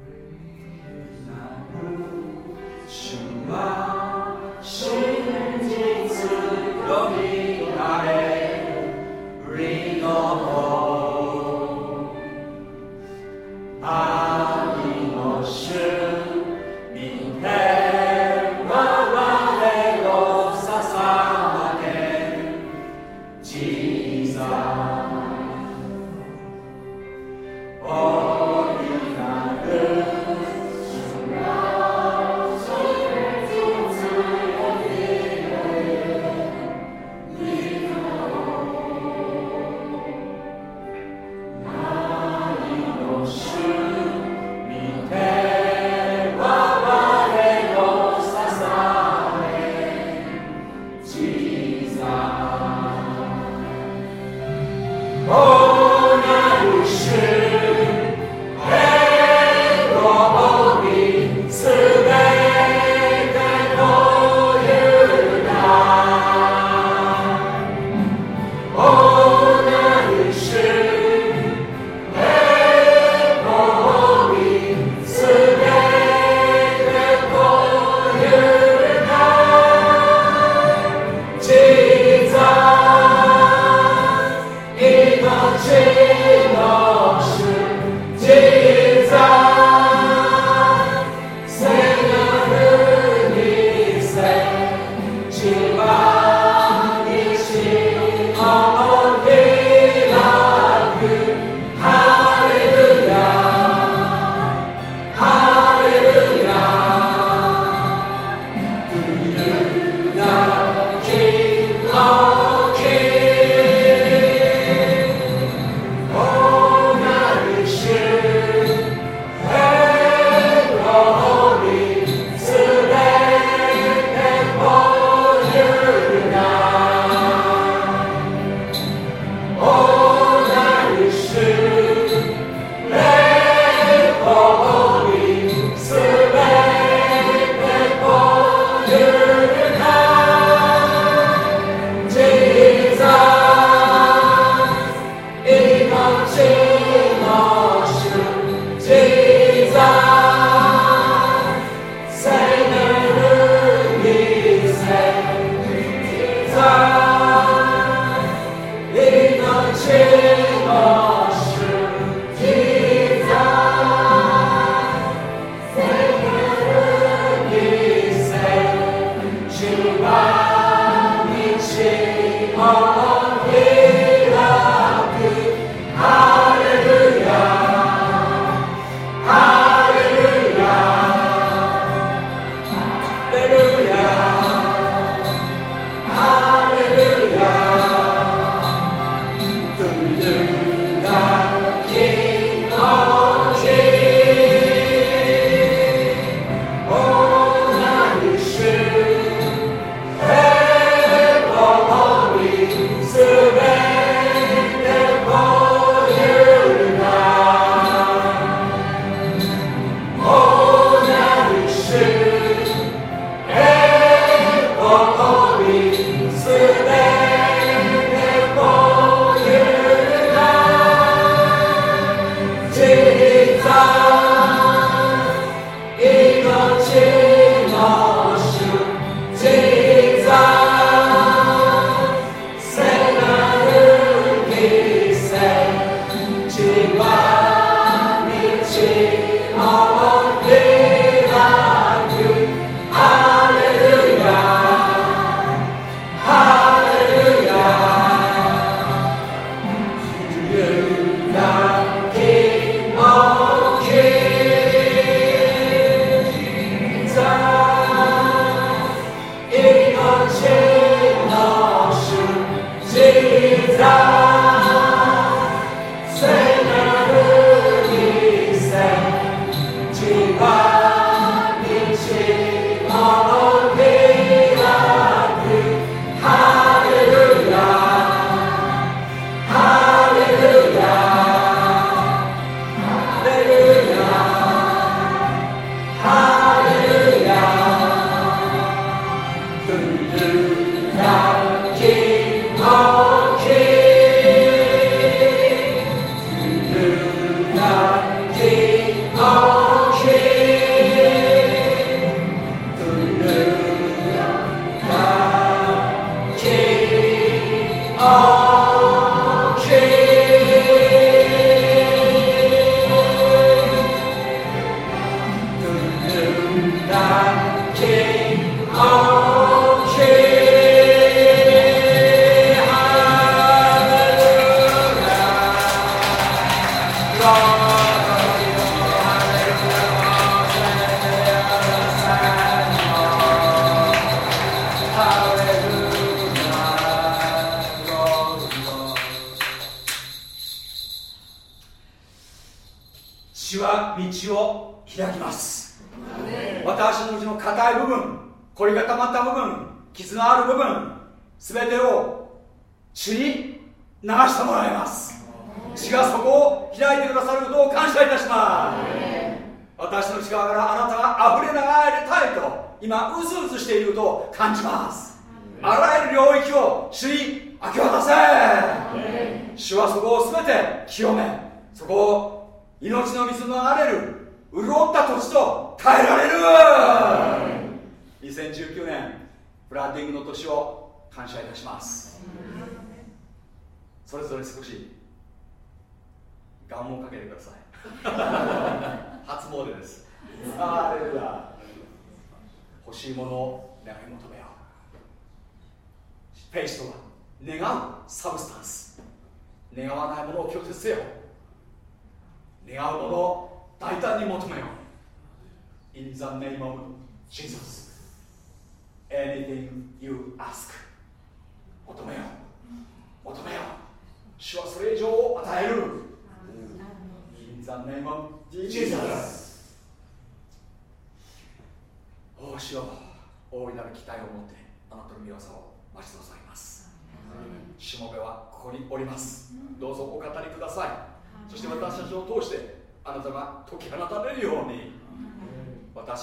主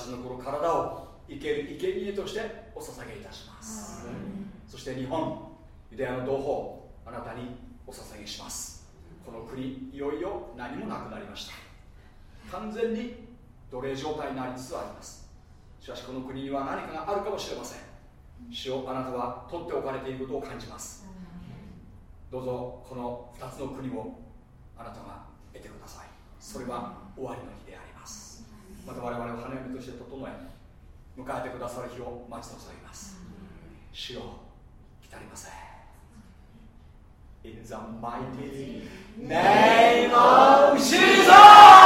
ちのこの体を生ける生贄としてお捧げいたします。そして日本ユダヤの同胞あなたにお捧げします。この国いよいよ何もなくなりました。完全に奴隷状態になりつつあります。しかしこの国には何かがあるかもしれません。主をあなたは取っておかれていることを感じます。どうぞこの2つの国をあなたが得てください。それは終わりの日でありまた我々を花嫁として整え迎えてくださる日を待ち望みます主よ来りません In the mighty name of Jesus!